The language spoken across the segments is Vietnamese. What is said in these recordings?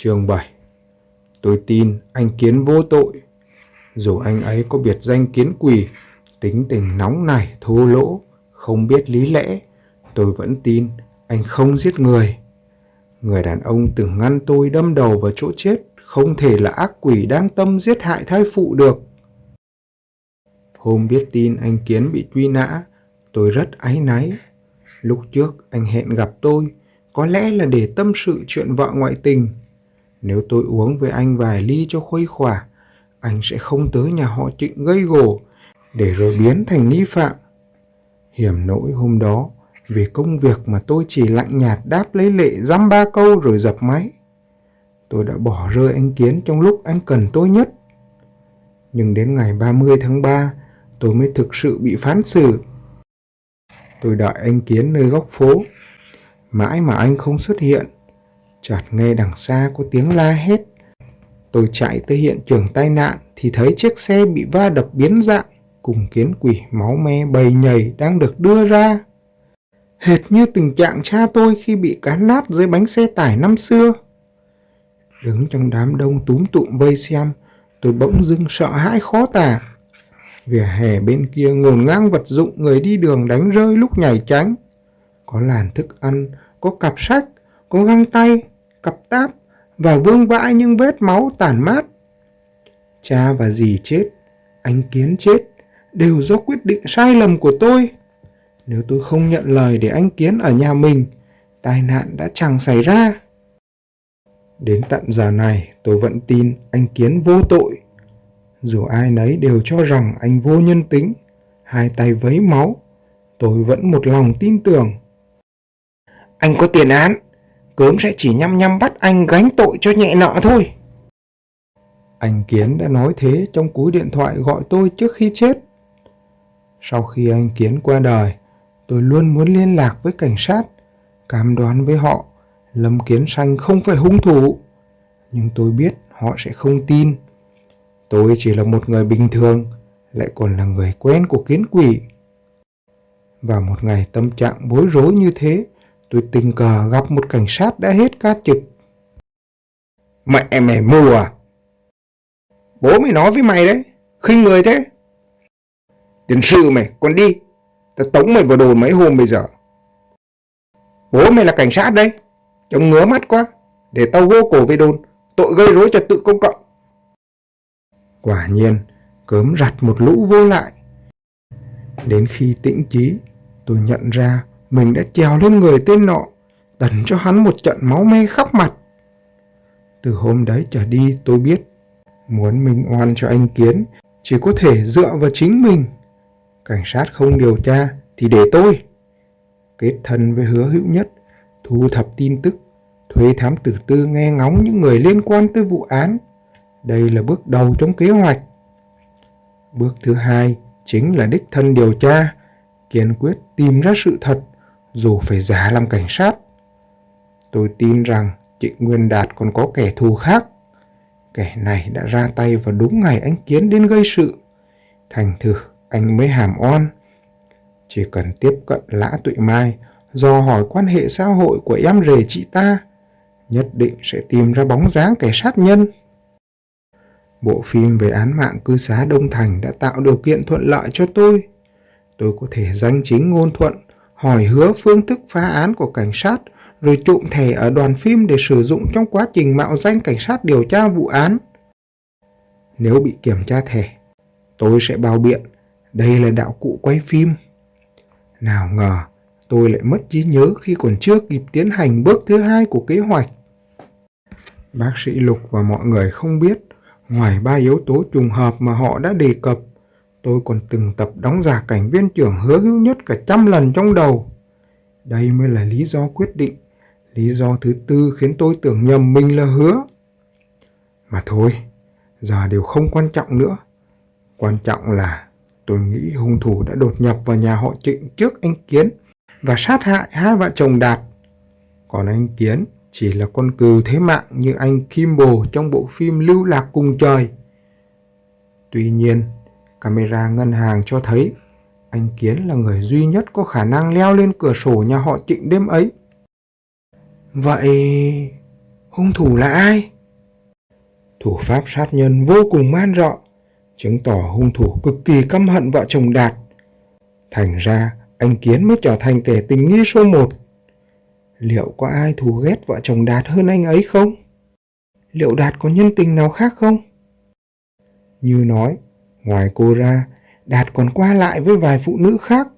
Chương 7 Tôi tin anh Kiến vô tội. Dù anh ấy có biệt danh Kiến Quỷ, tính tình nóng nảy, thô lỗ, không biết lý lẽ, tôi vẫn tin anh không giết người. Người đàn ông từng ngăn tôi đâm đầu vào chỗ chết, không thể là ác quỷ đang tâm giết hại thai phụ được. Hôm biết tin anh Kiến bị truy nã, tôi rất áy náy. Lúc trước anh hẹn gặp tôi, có lẽ là để tâm sự chuyện vợ ngoại tình. Nếu tôi uống với anh vài ly cho khuây khỏa, anh sẽ không tới nhà họ trịnh gây gổ, để rồi biến thành nghi phạm. Hiểm nỗi hôm đó, vì công việc mà tôi chỉ lạnh nhạt đáp lấy lệ dăm ba câu rồi dập máy. Tôi đã bỏ rơi anh Kiến trong lúc anh cần tôi nhất. Nhưng đến ngày 30 tháng 3, tôi mới thực sự bị phán xử. Tôi đợi anh Kiến nơi góc phố. Mãi mà anh không xuất hiện. Chợt nghe đằng xa có tiếng la hét. Tôi chạy tới hiện trường tai nạn thì thấy chiếc xe bị va đập biến dạng cùng kiến quỷ máu me bầy nhầy đang được đưa ra. Hệt như tình trạng cha tôi khi bị cán nát dưới bánh xe tải năm xưa. Đứng trong đám đông túm tụm vây xem, tôi bỗng dưng sợ hãi khó tả. Vỉa hè bên kia ngổn ngang vật dụng người đi đường đánh rơi lúc nhảy tránh. Có làn thức ăn, có cặp sách, có găng tay, cặp táp và vương vãi những vết máu tàn mát. Cha và dì chết, anh Kiến chết, đều do quyết định sai lầm của tôi. Nếu tôi không nhận lời để anh Kiến ở nhà mình, tai nạn đã chẳng xảy ra. Đến tận giờ này tôi vẫn tin anh Kiến vô tội. Dù ai nấy đều cho rằng anh vô nhân tính, hai tay vấy máu, tôi vẫn một lòng tin tưởng. Anh có tiền án, cớm sẽ chỉ nhăm nhăm bắt anh gánh tội cho nhẹ nợ thôi. Anh Kiến đã nói thế trong cú điện thoại gọi tôi trước khi chết. Sau khi anh Kiến qua đời, tôi luôn muốn liên lạc với cảnh sát, cam đoán với họ Lâm Kiến Sanh không phải hung thủ. Nhưng tôi biết họ sẽ không tin. Tôi chỉ là một người bình thường, lại còn là người quen của kiến quỷ. Và một ngày tâm trạng bối rối như thế, tôi tình cờ gặp một cảnh sát đã hết ca trực. Mẹ mày mù à? Bố mày nói với mày đấy, khinh người thế. Tiền sư mày, còn đi. Tao tống mày vào đồn mấy hôm bây giờ. Bố mày là cảnh sát đấy. Trông ngứa mắt quá. Để tao gô cổ về đồn. Tội gây rối trật tự công cộng. Quả nhiên, cớm rặt một lũ vô lại. Đến khi tĩnh trí, tôi nhận ra mình đã trèo lên người tên nọ, tần cho hắn một trận máu me khắp mặt. Từ hôm đấy trở đi tôi biết, muốn mình oan cho anh Kiến chỉ có thể dựa vào chính mình. Cảnh sát không điều tra thì để tôi. Kết thân với hứa hữu nhất, thu thập tin tức, thuê thám tử tư nghe ngóng những người liên quan tới vụ án. Đây là bước đầu trong kế hoạch. Bước thứ hai chính là đích thân điều tra, kiên quyết tìm ra sự thật, dù phải giả làm cảnh sát. Tôi tin rằng chị Nguyên Đạt còn có kẻ thù khác. Kẻ này đã ra tay vào đúng ngày anh Kiến đến gây sự. Thành thử anh mới hàm oan. Chỉ cần tiếp cận Lã Tụy Mai, do hỏi quan hệ xã hội của em rể chị ta, nhất định sẽ tìm ra bóng dáng kẻ sát nhân. Bộ phim về án mạng cư xá Đông Thành đã tạo điều kiện thuận lợi cho tôi. Tôi có thể danh chính ngôn thuận, hỏi hứa phương thức phá án của cảnh sát, rồi trộm thẻ ở đoàn phim để sử dụng trong quá trình mạo danh cảnh sát điều tra vụ án. Nếu bị kiểm tra thẻ, tôi sẽ bao biện đây là đạo cụ quay phim. Nào ngờ, tôi lại mất trí nhớ khi còn chưa kịp tiến hành bước thứ hai của kế hoạch. Bác sĩ Lục và mọi người không biết, ngoài ba yếu tố trùng hợp mà họ đã đề cập, tôi còn từng tập đóng giả cảnh viên trưởng hứa hữu nhất cả trăm lần trong đầu. Đây mới là lý do quyết định, lý do thứ tư khiến tôi tưởng nhầm mình là hứa. Mà thôi, giờ đều không quan trọng nữa. Quan trọng là Tôi nghĩ hung thủ đã đột nhập vào nhà họ Trịnh trước anh Kiến và sát hại hai vợ chồng Đạt. Còn anh Kiến chỉ là con cừu thế mạng như anh Kimball trong bộ phim Lưu Lạc Cùng Trời. Tuy nhiên, camera ngân hàng cho thấy anh Kiến là người duy nhất có khả năng leo lên cửa sổ nhà họ Trịnh đêm ấy. Vậy Hung thủ là ai? Thủ pháp sát nhân vô cùng man rợ, chứng tỏ hung thủ cực kỳ căm hận vợ chồng Đạt. Thành ra, anh Kiến mới trở thành kẻ tình nghi số một. Liệu có ai thù ghét vợ chồng Đạt hơn anh ấy không? Liệu Đạt có nhân tình nào khác không? Như nói, ngoài cô ra, Đạt còn qua lại với vài phụ nữ khác.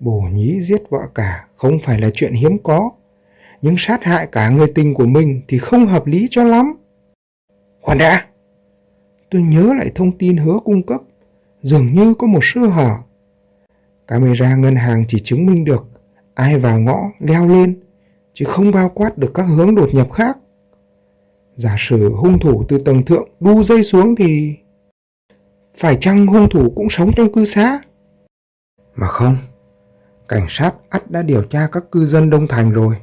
Bổ nhí giết vợ cả không phải là chuyện hiếm có, nhưng sát hại cả người tình của mình thì không hợp lý cho lắm. Khoan đã! Tôi nhớ lại thông tin hứa cung cấp, dường như có một sơ hở. Camera ngân hàng chỉ chứng minh được ai vào ngõ leo lên, chứ không bao quát được các hướng đột nhập khác. Giả sử hung thủ từ tầng thượng đu dây xuống thì... Phải chăng hung thủ cũng sống trong cư xá? Mà không, cảnh sát ắt đã điều tra các cư dân Đông Thành rồi.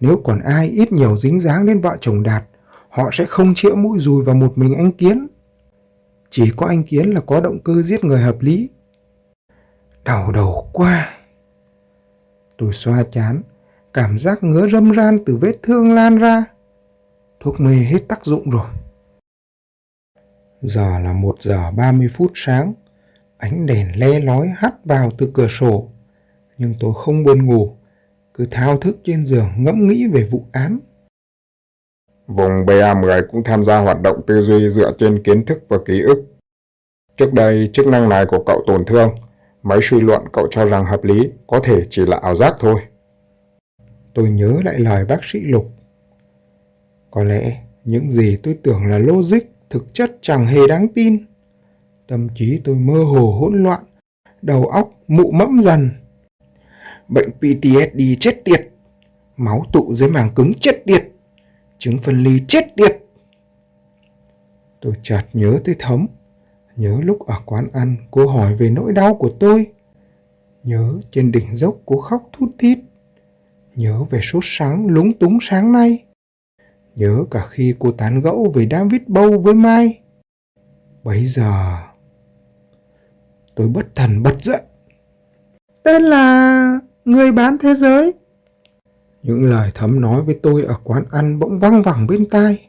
Nếu còn ai ít nhiều dính dáng đến vợ chồng Đạt, họ sẽ không chĩa mũi dùi vào một mình anh Kiến. Chỉ có anh Kiến là có động cơ giết người hợp lý. Đau đầu quá. Tôi xoa chán, cảm giác ngứa râm ran từ vết thương lan ra. Thuốc mê hết tác dụng rồi. Giờ là 1 giờ 30 phút sáng. Ánh đèn le lói hắt vào từ cửa sổ. Nhưng tôi không buồn ngủ, cứ thao thức trên giường ngẫm nghĩ về vụ án. Vùng BA10 cũng tham gia hoạt động tư duy dựa trên kiến thức và ký ức. Trước đây, chức năng này của cậu tổn thương. Mấy suy luận cậu cho rằng hợp lý có thể chỉ là ảo giác thôi. Tôi nhớ lại lời bác sĩ Lục. Có lẽ những gì tôi tưởng là logic thực chất chẳng hề đáng tin. Tâm trí tôi mơ hồ hỗn loạn, đầu óc mụ mẫm dần. Bệnh PTSD chết tiệt, máu tụ dưới màng cứng chết tiệt, chứng phân ly chết tiệt. Tôi chợt nhớ tới Thống, nhớ lúc ở quán ăn cô hỏi về nỗi đau của tôi, nhớ trên đỉnh dốc cô khóc thút thít, nhớ về sốt sáng lúng túng sáng nay Nhớ cả khi cô tán gẫu về David Bow với Mai. Bấy giờ... Tôi bất thần bật dậy. Tên là người bán thế giới. Những lời thấm nói với tôi ở quán ăn bỗng văng vẳng bên tai.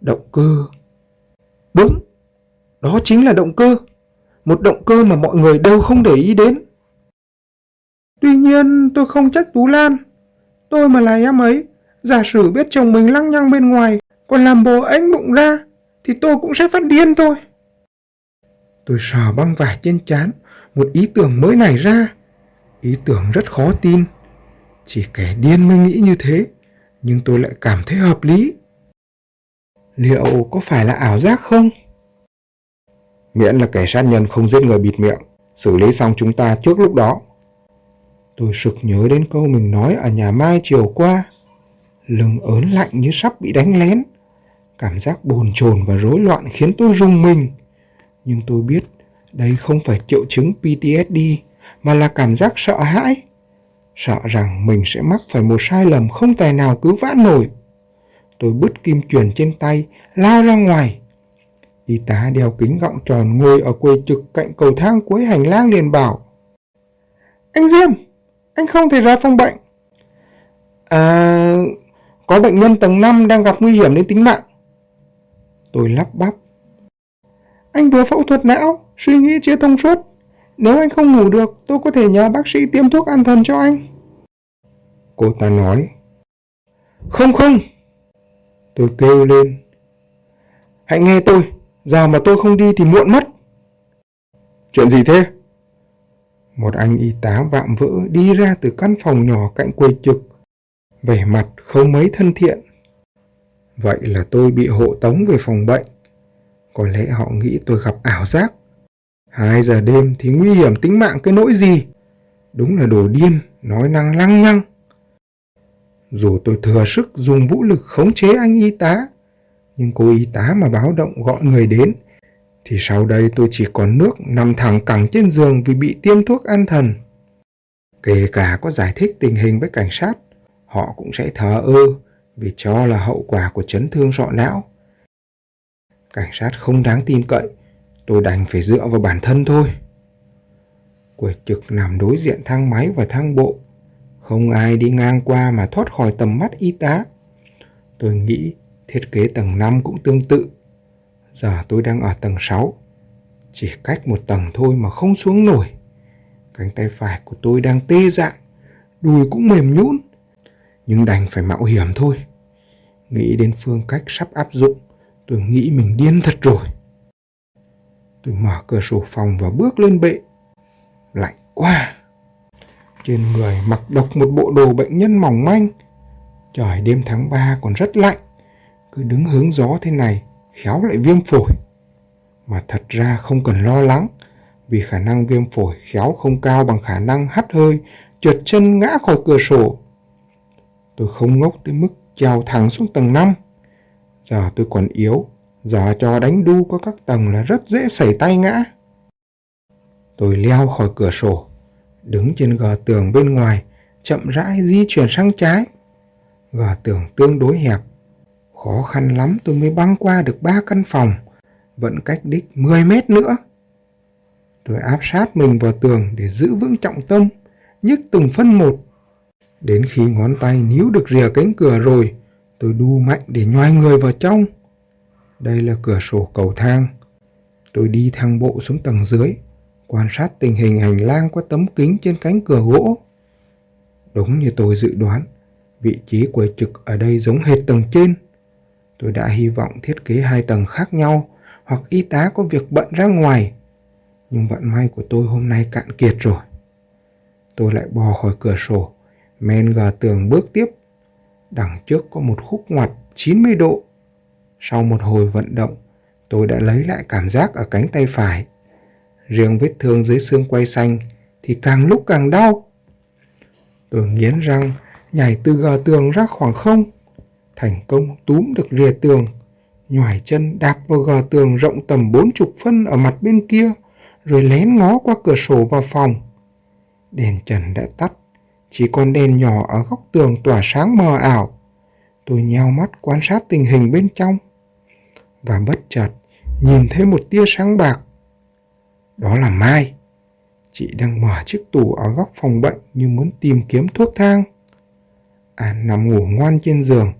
Động cơ. Đúng, đó chính là động cơ. Một động cơ mà mọi người đều không để ý đến. Tuy nhiên tôi không trách Tú Lan. Tôi mà là em ấy Giả sử biết chồng mình lăng nhăng bên ngoài, còn làm bồ ánh bụng ra, thì tôi cũng sẽ phát điên thôi. Tôi sờ băng vải trên chán, một ý tưởng mới nảy ra. Ý tưởng rất khó tin. Chỉ kẻ điên mới nghĩ như thế, nhưng tôi lại cảm thấy hợp lý. Liệu có phải là ảo giác không? Miễn là kẻ sát nhân không giết người bịt miệng, xử lý xong chúng ta trước lúc đó. Tôi sực nhớ đến câu mình nói ở nhà Mai chiều qua lưng ớn lạnh như sắp bị đánh lén. Cảm giác bồn chồn và rối loạn khiến tôi rung mình. Nhưng tôi biết đây không phải triệu chứng PTSD mà là cảm giác sợ hãi. Sợ rằng mình sẽ mắc phải một sai lầm không tài nào cứu vãn nổi. Tôi bứt kim truyền trên tay, lao ra ngoài. Y tá đeo kính gọng tròn ngồi ở quầy trực cạnh cầu thang cuối hành lang liền bảo. Anh Diêm, anh không thể ra phòng bệnh. À, có bệnh nhân tầng 5 đang gặp nguy hiểm đến tính mạng. Tôi lắp bắp. Anh vừa phẫu thuật não, suy nghĩ chưa thông suốt. Nếu anh không ngủ được, tôi có thể nhờ bác sĩ tiêm thuốc an thần cho anh. Cô ta nói. Không không. Tôi kêu lên. Hãy nghe tôi, giờ mà tôi không đi thì muộn mất. Chuyện gì thế? Một anh y tá vạm vỡ đi ra từ căn phòng nhỏ cạnh quầy trực vẻ mặt không mấy thân thiện. Vậy là tôi bị hộ tống về phòng bệnh. Có lẽ họ nghĩ tôi gặp ảo giác. Hai giờ đêm thì nguy hiểm tính mạng cái nỗi gì? Đúng là đồ điên, nói năng lăng nhăng. Dù tôi thừa sức dùng vũ lực khống chế anh y tá, nhưng cô y tá mà báo động gọi người đến, thì sau đây tôi chỉ còn nước nằm thẳng cẳng trên giường vì bị tiêm thuốc an thần. Kể cả có giải thích tình hình với cảnh sát, họ cũng sẽ thờ ơ vì cho là hậu quả của chấn thương sọ não. Cảnh sát không đáng tin cậy, tôi đành phải dựa vào bản thân thôi. Quầy trực nằm đối diện thang máy và thang bộ. Không ai đi ngang qua mà thoát khỏi tầm mắt y tá. Tôi nghĩ thiết kế tầng 5 cũng tương tự. Giờ tôi đang ở tầng 6. Chỉ cách một tầng thôi mà không xuống nổi. Cánh tay phải của tôi đang tê dại, đùi cũng mềm nhũn. Nhưng đành phải mạo hiểm thôi. Nghĩ đến phương cách sắp áp dụng, tôi nghĩ mình điên thật rồi. Tôi mở cửa sổ phòng và bước lên bệ. Lạnh quá! Trên người mặc độc một bộ đồ bệnh nhân mỏng manh. Trời đêm tháng 3 còn rất lạnh. Cứ đứng hướng gió thế này, khéo lại viêm phổi. Mà thật ra không cần lo lắng, vì khả năng viêm phổi khéo không cao bằng khả năng hắt hơi, trượt chân ngã khỏi cửa sổ. Tôi không ngốc tới mức trèo thẳng xuống tầng 5. Giờ tôi còn yếu, giờ cho đánh đu có các tầng là rất dễ xảy tay ngã. Tôi leo khỏi cửa sổ, đứng trên gờ tường bên ngoài, chậm rãi di chuyển sang trái. Gờ tường tương đối hẹp, khó khăn lắm tôi mới băng qua được ba căn phòng, vẫn cách đích 10 mét nữa. Tôi áp sát mình vào tường để giữ vững trọng tâm, nhức từng phân một. Đến khi ngón tay níu được rìa cánh cửa rồi, tôi đu mạnh để nhoai người vào trong. Đây là cửa sổ cầu thang. Tôi đi thang bộ xuống tầng dưới, quan sát tình hình hành lang qua tấm kính trên cánh cửa gỗ. Đúng như tôi dự đoán, vị trí quầy trực ở đây giống hệt tầng trên. Tôi đã hy vọng thiết kế hai tầng khác nhau hoặc y tá có việc bận ra ngoài. Nhưng vận may của tôi hôm nay cạn kiệt rồi. Tôi lại bò khỏi cửa sổ, men gờ tường bước tiếp. Đằng trước có một khúc ngoặt 90 độ. Sau một hồi vận động, tôi đã lấy lại cảm giác ở cánh tay phải. Riêng vết thương dưới xương quay xanh thì càng lúc càng đau. Tôi nghiến răng, nhảy từ gờ tường ra khoảng không. Thành công túm được rìa tường, nhòi chân đạp vào gờ tường rộng tầm bốn chục phân ở mặt bên kia, rồi lén ngó qua cửa sổ vào phòng. Đèn trần đã tắt, chỉ còn đèn nhỏ ở góc tường tỏa sáng mờ ảo. Tôi nheo mắt quan sát tình hình bên trong. Và bất chợt, nhìn thấy một tia sáng bạc. Đó là Mai. Chị đang mở chiếc tủ ở góc phòng bệnh như muốn tìm kiếm thuốc thang. À nằm ngủ ngoan trên giường,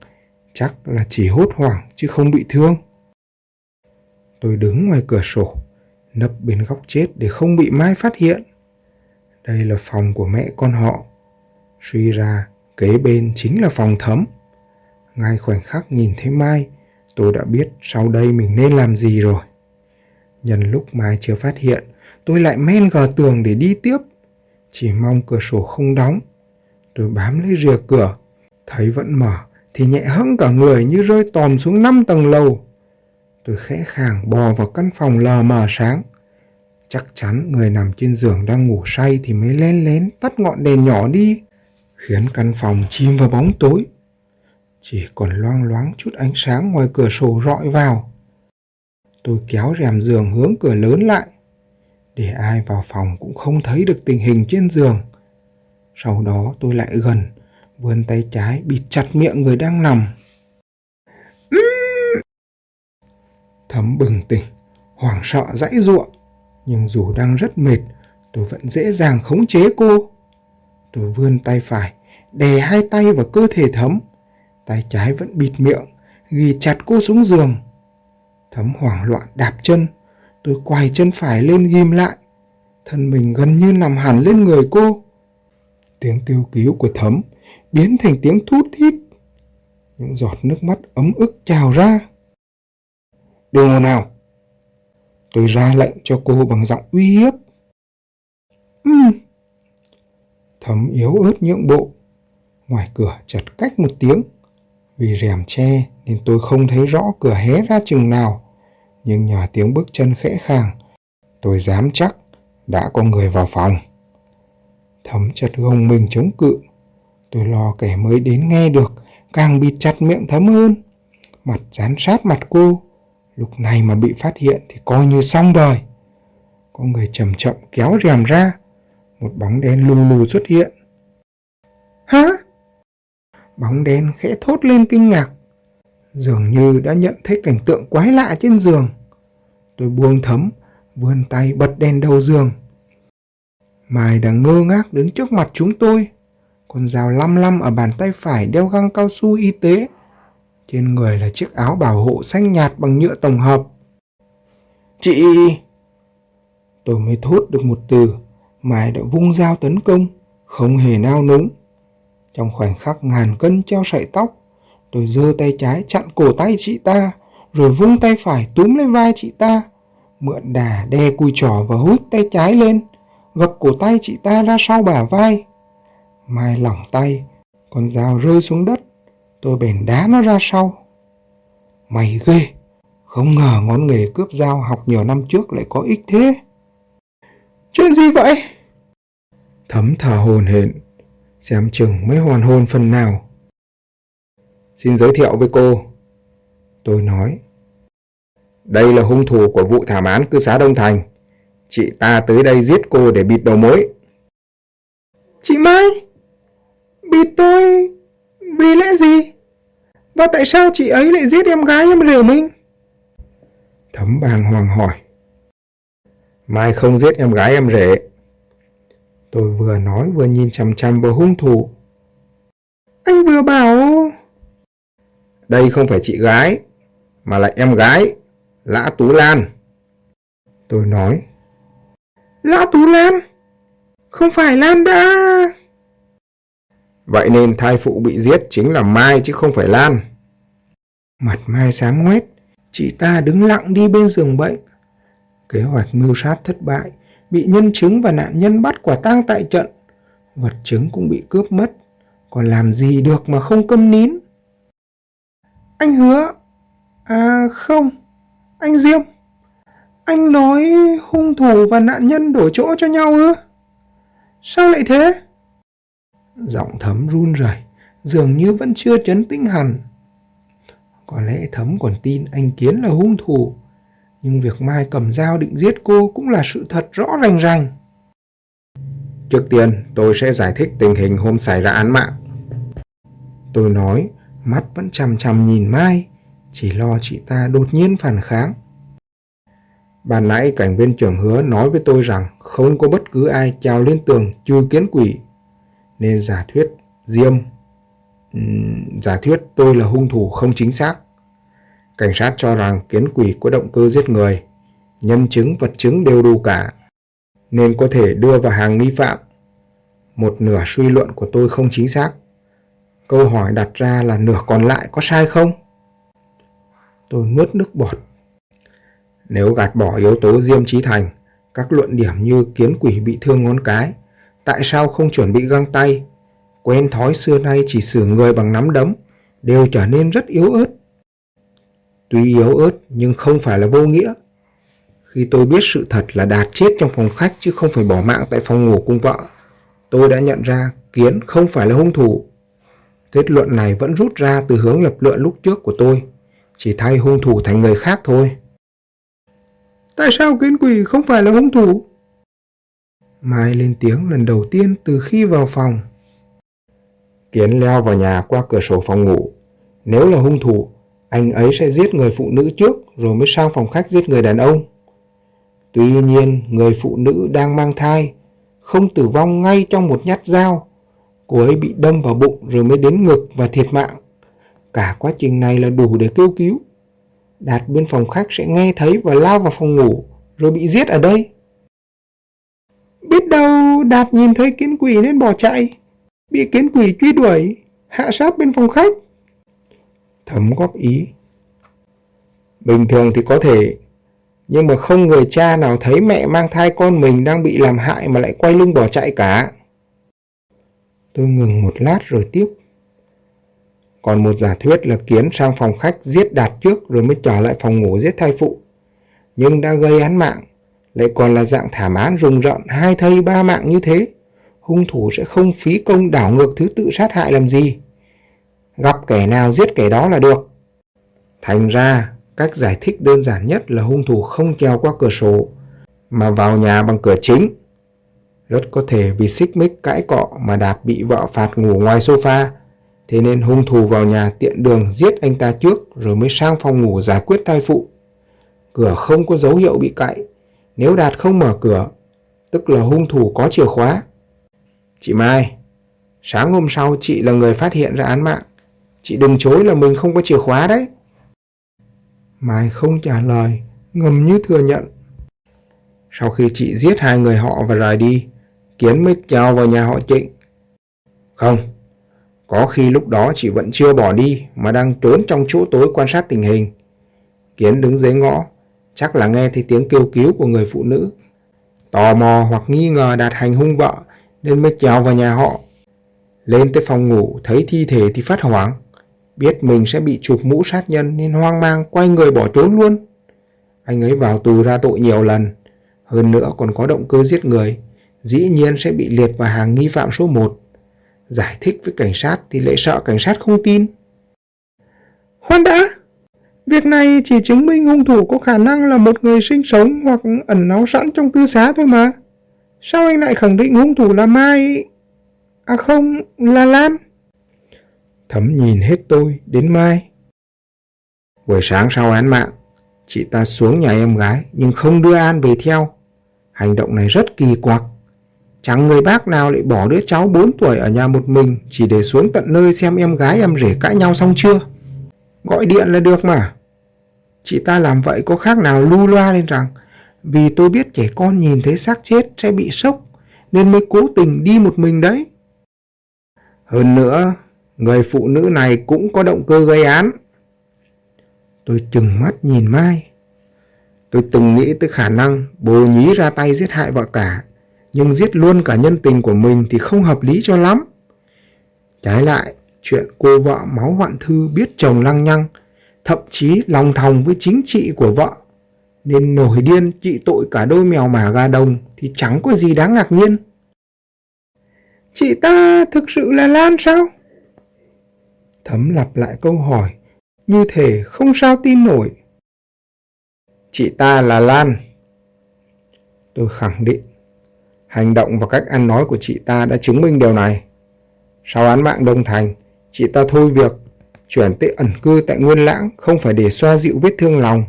chắc là chỉ hốt hoảng chứ không bị thương. Tôi đứng ngoài cửa sổ, nấp bên góc chết để không bị Mai phát hiện. Đây là phòng của mẹ con họ. Suy ra, kế bên chính là phòng thấm. Ngay khoảnh khắc nhìn thấy Mai, tôi đã biết sau đây mình nên làm gì rồi. Nhân lúc Mai chưa phát hiện, tôi lại men gờ tường để đi tiếp. Chỉ mong cửa sổ không đóng. Tôi bám lấy rìa cửa, thấy vẫn mở thì nhẹ hững cả người như rơi tòm xuống năm tầng lầu. Tôi khẽ khàng bò vào căn phòng lờ mờ sáng. Chắc chắn người nằm trên giường đang ngủ say thì mới lén lén tắt ngọn đèn nhỏ đi, khiến căn phòng chìm vào bóng tối. Chỉ còn loang loáng chút ánh sáng ngoài cửa sổ rọi vào. Tôi kéo rèm giường hướng cửa lớn lại, để ai vào phòng cũng không thấy được tình hình trên giường. Sau đó tôi lại gần, vươn tay trái bịt chặt miệng người đang nằm. Thấm bừng tỉnh, hoảng sợ dãy ruộng, nhưng dù đang rất mệt, tôi vẫn dễ dàng khống chế cô. Tôi vươn tay phải, đè hai tay vào cơ thể thấm, tay trái vẫn bịt miệng, ghi chặt cô xuống giường. Thấm hoảng loạn đạp chân, tôi quay chân phải lên ghim lại, thân mình gần như nằm hẳn lên người cô. Tiếng kêu cứu của Thấm biến thành tiếng thút thít. Những giọt nước mắt ấm ức trào ra. Đừng ồn nào. Tôi ra lệnh cho cô bằng giọng uy hiếp. Ừm. Thấm yếu ớt nhượng bộ. Ngoài cửa chật cách một tiếng. Vì rèm che nên tôi không thấy rõ cửa hé ra chừng nào. Nhưng nhờ tiếng bước chân khẽ khàng, tôi dám chắc đã có người vào phòng. Thấm chật gồng mình chống cự. Tôi lo kẻ mới đến nghe được, càng bịt chặt miệng thấm hơn. Mặt dán sát mặt cô. Lúc này mà bị phát hiện thì coi như xong đời. Có người chậm chậm kéo rèm ra. Một bóng đen lù lù xuất hiện. Hả? Bóng đen khẽ thốt lên kinh ngạc. Dường như đã nhận thấy cảnh tượng quái lạ trên giường. Tôi buông thấm, vươn tay bật đèn đầu giường. Mai đang ngơ ngác đứng trước mặt chúng tôi. Con dao lăm lăm ở bàn tay phải đeo găng cao su y tế. Trên người là chiếc áo bảo hộ xanh nhạt bằng nhựa tổng hợp. Chị... Tôi mới thốt được một từ, Mai đã vung dao tấn công, không hề nao núng. Trong khoảnh khắc ngàn cân treo sợi tóc, tôi giơ tay trái chặn cổ tay chị ta, rồi vung tay phải túm lên vai chị ta, mượn đà đe cùi trỏ và hút tay trái lên, gập cổ tay chị ta ra sau bả vai. Mai lỏng tay, con dao rơi xuống đất, tôi bèn đá nó ra sau. Mày ghê, không ngờ ngón nghề cướp dao học nhiều năm trước lại có ích thế. Chuyện gì vậy? Thấm thở hồn hển, xem chừng mới hoàn hồn phần nào. Xin giới thiệu với cô. Tôi nói. Đây là hung thủ của vụ thảm án cư xá Đông Thành. Chị ta tới đây giết cô để bịt đầu mối. Chị Mai? Bịt tôi? Vì lẽ gì? Và tại sao chị ấy lại giết em gái em rể mình? Thấm bàng hoàng hỏi. Mai không giết em gái em rể. Tôi vừa nói vừa nhìn chằm chằm vào hung thủ. Anh vừa bảo... Đây không phải chị gái, mà là em gái, Lã Tú Lan. Tôi nói. Lã Tú Lan? Không phải Lan đã... Vậy nên thai phụ bị giết chính là Mai chứ không phải Lan. Mặt Mai xám ngoét, chị ta đứng lặng đi bên giường bệnh. Kế hoạch mưu sát thất bại, bị nhân chứng và nạn nhân bắt quả tang tại trận. Vật chứng cũng bị cướp mất, còn làm gì được mà không câm nín. Anh hứa, à không, anh Diêm, anh nói hung thủ và nạn nhân đổi chỗ cho nhau ư? Sao lại thế? Giọng thấm run rẩy, dường như vẫn chưa chấn tĩnh hẳn. Có lẽ thấm còn tin anh Kiến là hung thủ, nhưng việc Mai cầm dao định giết cô cũng là sự thật rõ rành rành. Trước tiên, tôi sẽ giải thích tình hình hôm xảy ra án mạng. Tôi nói, mắt vẫn chằm chằm nhìn Mai, chỉ lo chị ta đột nhiên phản kháng. Ban nãy cảnh viên trưởng hứa nói với tôi rằng không có bất cứ ai trèo lên tường trừ kiến quỷ, nên giả thuyết Diêm, uhm, giả thuyết tôi là hung thủ không chính xác. Cảnh sát cho rằng kiến quỷ có động cơ giết người, nhân chứng vật chứng đều đủ cả, nên có thể đưa vào hàng nghi phạm. Một nửa suy luận của tôi không chính xác. Câu hỏi đặt ra là nửa còn lại có sai không? Tôi nuốt nước bọt. Nếu gạt bỏ yếu tố Diêm Trí Thành, các luận điểm như kiến quỷ bị thương ngón cái, tại sao không chuẩn bị găng tay, quen thói xưa nay chỉ xử người bằng nắm đấm, đều trở nên rất yếu ớt. Tuy yếu ớt nhưng không phải là vô nghĩa. Khi tôi biết sự thật là Đạt chết trong phòng khách chứ không phải bỏ mạng tại phòng ngủ cùng vợ, tôi đã nhận ra Kiến không phải là hung thủ. Kết luận này vẫn rút ra từ hướng lập luận lúc trước của tôi, chỉ thay hung thủ thành người khác thôi. Tại sao Kiến Quỷ không phải là hung thủ? Mai lên tiếng lần đầu tiên từ khi vào phòng. Kiến leo vào nhà qua cửa sổ phòng ngủ. Nếu là hung thủ, anh ấy sẽ giết người phụ nữ trước rồi mới sang phòng khách giết người đàn ông. Tuy nhiên, người phụ nữ đang mang thai, không tử vong ngay trong một nhát dao. Cô ấy bị đâm vào bụng rồi mới đến ngực và thiệt mạng. Cả quá trình này là đủ để kêu cứu. Đạt bên phòng khách sẽ nghe thấy và lao vào phòng ngủ rồi bị giết ở đây. Biết đâu Đạt nhìn thấy kiến quỷ nên bỏ chạy, bị kiến quỷ truy đuổi, hạ sát bên phòng khách. Thấm góp ý. Bình thường thì có thể, nhưng mà không người cha nào thấy mẹ mang thai con mình đang bị làm hại mà lại quay lưng bỏ chạy cả. Tôi ngừng một lát rồi tiếp. Còn một giả thuyết là Kiến sang phòng khách giết Đạt trước rồi mới trở lại phòng ngủ giết thai phụ. Nhưng đã gây án mạng, lại còn là dạng thảm án rùng rợn hai thây ba mạng như thế. Hung thủ sẽ không phí công đảo ngược thứ tự sát hại làm gì. Gặp kẻ nào giết kẻ đó là được. Thành ra, cách giải thích đơn giản nhất là hung thủ không treo qua cửa sổ, mà vào nhà bằng cửa chính. Rất có thể vì xích mích cãi cọ mà Đạt bị vợ phạt ngủ ngoài sofa, thế nên hung thủ vào nhà tiện đường giết anh ta trước rồi mới sang phòng ngủ giải quyết thai phụ. Cửa không có dấu hiệu bị cãi. nếu Đạt không mở cửa, tức là hung thủ có chìa khóa. Chị Mai, sáng hôm sau chị là người phát hiện ra án mạng. Chị đừng chối là mình không có chìa khóa đấy. Mai không trả lời, ngầm như thừa nhận. Sau khi chị giết hai người họ và rời đi, Kiến mới trèo vào nhà họ Trịnh. Không, có khi lúc đó chị vẫn chưa bỏ đi mà đang trốn trong chỗ tối quan sát tình hình. Kiến đứng dưới ngõ, chắc là nghe thấy tiếng kêu cứu của người phụ nữ. Tò mò hoặc nghi ngờ đạt hành hung vợ nên mới trèo vào nhà họ. Lên tới phòng ngủ thấy thi thể thì phát hoảng. Biết mình sẽ bị chụp mũ sát nhân nên hoang mang quay người bỏ trốn luôn. Anh ấy vào tù ra tội nhiều lần. Hơn nữa còn có động cơ giết người. Dĩ nhiên sẽ bị liệt vào hàng nghi phạm số 1. Giải thích với cảnh sát thì lại sợ cảnh sát không tin. Khoan đã! Việc này chỉ chứng minh hung thủ có khả năng là một người sinh sống hoặc ẩn náu sẵn trong cư xá thôi mà. Sao anh lại khẳng định hung thủ là Mai? À không, là Lan. Thấm nhìn hết tôi đến Mai. Buổi sáng sau án mạng, chị ta xuống nhà em gái nhưng không đưa An về theo. Hành động này rất kỳ quặc. Chẳng người bác nào lại bỏ đứa cháu 4 tuổi ở nhà một mình chỉ để xuống tận nơi xem em gái em rể cãi nhau xong chưa. Gọi điện là được mà. Chị ta làm vậy có khác nào lu loa lên rằng vì tôi biết trẻ con nhìn thấy xác chết sẽ bị sốc nên mới cố tình đi một mình đấy. Hơn nữa, người phụ nữ này cũng có động cơ gây án. Tôi chừng mắt nhìn Mai. Tôi từng nghĩ tới khả năng bồ nhí ra tay giết hại vợ cả, nhưng giết luôn cả nhân tình của mình thì không hợp lý cho lắm. Trái lại, chuyện cô vợ máu hoạn thư biết chồng lăng nhăng, thậm chí lòng thòng với chính trị của vợ, nên nổi điên trị tội cả đôi mèo mả gà đồng thì chẳng có gì đáng ngạc nhiên. Chị ta thực sự là Lan sao? Thấm lặp lại câu hỏi, như thể không sao tin nổi. Chị ta là Lan. Tôi khẳng định, hành động và cách ăn nói của chị ta đã chứng minh điều này. Sau án mạng Đông Thành, chị ta thôi việc, chuyển tới ẩn cư tại Nguyên Lãng không phải để xoa dịu vết thương lòng,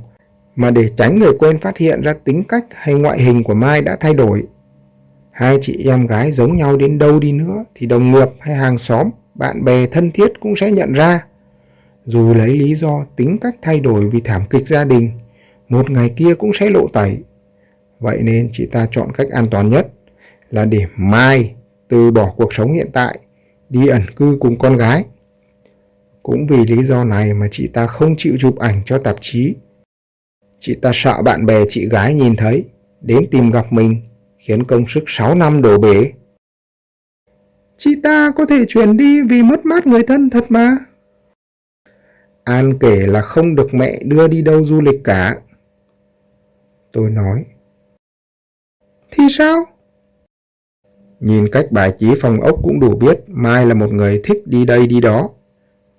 mà để tránh người quen phát hiện ra tính cách hay ngoại hình của Mai đã thay đổi. Hai chị em gái giống nhau đến đâu đi nữa thì đồng nghiệp hay hàng xóm, bạn bè thân thiết cũng sẽ nhận ra. Dù lấy lý do tính cách thay đổi vì thảm kịch gia đình, một ngày kia cũng sẽ lộ tẩy. Vậy nên chị ta chọn cách an toàn nhất là để Mai từ bỏ cuộc sống hiện tại, đi ẩn cư cùng con gái. Cũng vì lý do này mà chị ta không chịu chụp ảnh cho tạp chí. Chị ta sợ bạn bè chị gái nhìn thấy, đến tìm gặp mình khiến công sức 6 năm đổ bể. Chị ta có thể chuyển đi vì mất mát người thân thật mà. An kể là không được mẹ đưa đi đâu du lịch cả. Tôi nói. Thì sao? Nhìn cách bài trí phòng ốc cũng đủ biết Mai là một người thích đi đây đi đó.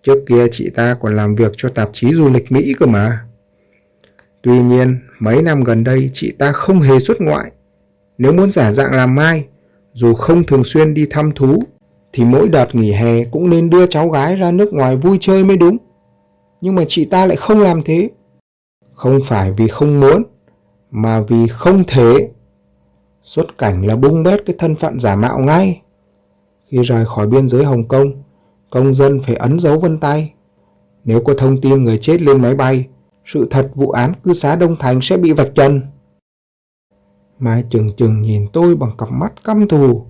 Trước kia chị ta còn làm việc cho tạp chí du lịch Mỹ cơ mà. Tuy nhiên, mấy năm gần đây chị ta không hề xuất ngoại nếu muốn giả dạng làm Mai, dù không thường xuyên đi thăm thú, thì mỗi đợt nghỉ hè cũng nên đưa cháu gái ra nước ngoài vui chơi mới đúng. Nhưng mà chị ta lại không làm thế. Không phải vì không muốn, mà vì không thể. Xuất cảnh là bung bét cái thân phận giả mạo ngay. Khi rời khỏi biên giới Hồng Kông, công dân phải ấn dấu vân tay. Nếu có thông tin người chết lên máy bay, sự thật vụ án cư xá Đông Thành sẽ bị vạch trần. Mai chừng chừng nhìn tôi bằng cặp mắt căm thù,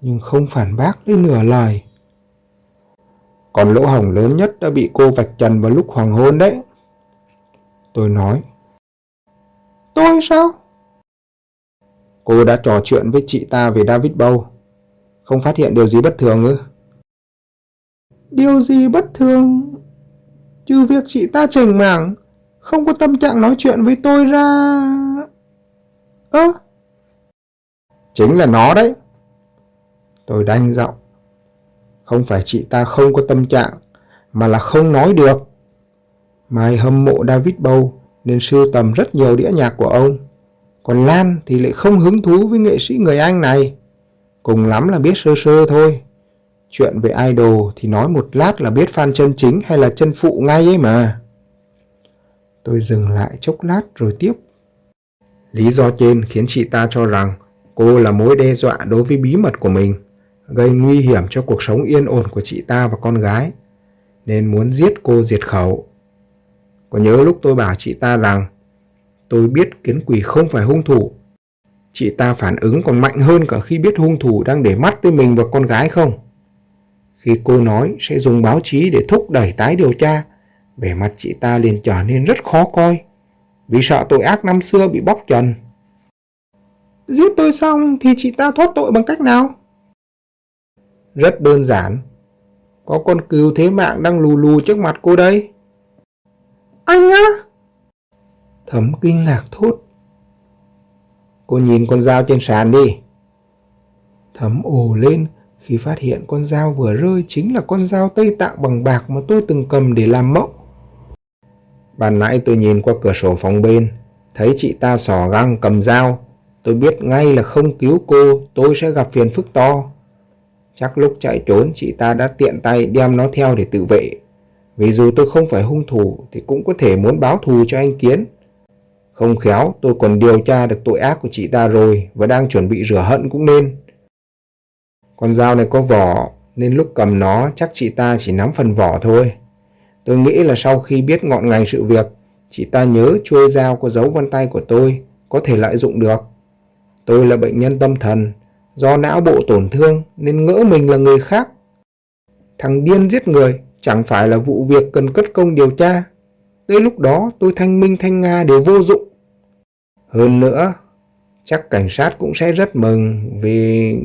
nhưng không phản bác lấy nửa lời. Còn lỗ hồng lớn nhất đã bị cô vạch trần vào lúc hoàng hôn đấy. Tôi nói. Tôi sao? Cô đã trò chuyện với chị ta về David Bow. Không phát hiện điều gì bất thường ư? Điều gì bất thường? Trừ việc chị ta chảnh mảng, không có tâm trạng nói chuyện với tôi ra... Ơ? À? Chính là nó đấy. Tôi đanh giọng. Không phải chị ta không có tâm trạng, mà là không nói được. Mai hâm mộ David Bowie nên sưu tầm rất nhiều đĩa nhạc của ông. Còn Lan thì lại không hứng thú với nghệ sĩ người Anh này. Cùng lắm là biết sơ sơ thôi. Chuyện về idol thì nói một lát là biết fan chân chính hay là chân phụ ngay ấy mà. Tôi dừng lại chốc lát rồi tiếp. Lý do trên khiến chị ta cho rằng Cô là mối đe dọa đối với bí mật của mình, gây nguy hiểm cho cuộc sống yên ổn của chị ta và con gái. nên muốn giết cô diệt khẩu. Có nhớ lúc tôi bảo chị ta rằng tôi biết kiến quỷ không phải hung thủ. Chị ta phản ứng còn mạnh hơn cả khi biết hung thủ đang để mắt tới mình và con gái không? Khi cô nói sẽ dùng báo chí để thúc đẩy tái điều tra, vẻ mặt chị ta liền trở nên rất khó coi, vì sợ tội ác năm xưa bị bóc trần. Giết tôi xong thì chị ta thoát tội bằng cách nào? Rất đơn giản. Có con cừu thế mạng đang lù lù trước mặt cô đây. Anh á! Thấm kinh ngạc thốt. Cô nhìn con dao trên sàn đi. Thấm ồ lên khi phát hiện con dao vừa rơi chính là con dao Tây Tạng bằng bạc mà tôi từng cầm để làm mẫu. Ban nãy tôi nhìn qua cửa sổ phòng bên, thấy chị ta sò găng cầm dao. Tôi biết ngay là không cứu cô, tôi sẽ gặp phiền phức to. Chắc lúc chạy trốn chị ta đã tiện tay đem nó theo để tự vệ. Vì dù tôi không phải hung thủ thì cũng có thể muốn báo thù cho anh Kiến. Không khéo tôi còn điều tra được tội ác của chị ta rồi và đang chuẩn bị rửa hận cũng nên. Con dao này có vỏ nên lúc cầm nó chắc chị ta chỉ nắm phần vỏ thôi. Tôi nghĩ là sau khi biết ngọn ngành sự việc, chị ta nhớ chuôi dao có dấu vân tay của tôi có thể lợi dụng được. Tôi là bệnh nhân tâm thần, do não bộ tổn thương nên ngỡ mình là người khác. Thằng điên giết người chẳng phải là vụ việc cần cất công điều tra. Tới lúc đó tôi thanh minh thanh nga đều vô dụng. Hơn nữa, chắc cảnh sát cũng sẽ rất mừng vì...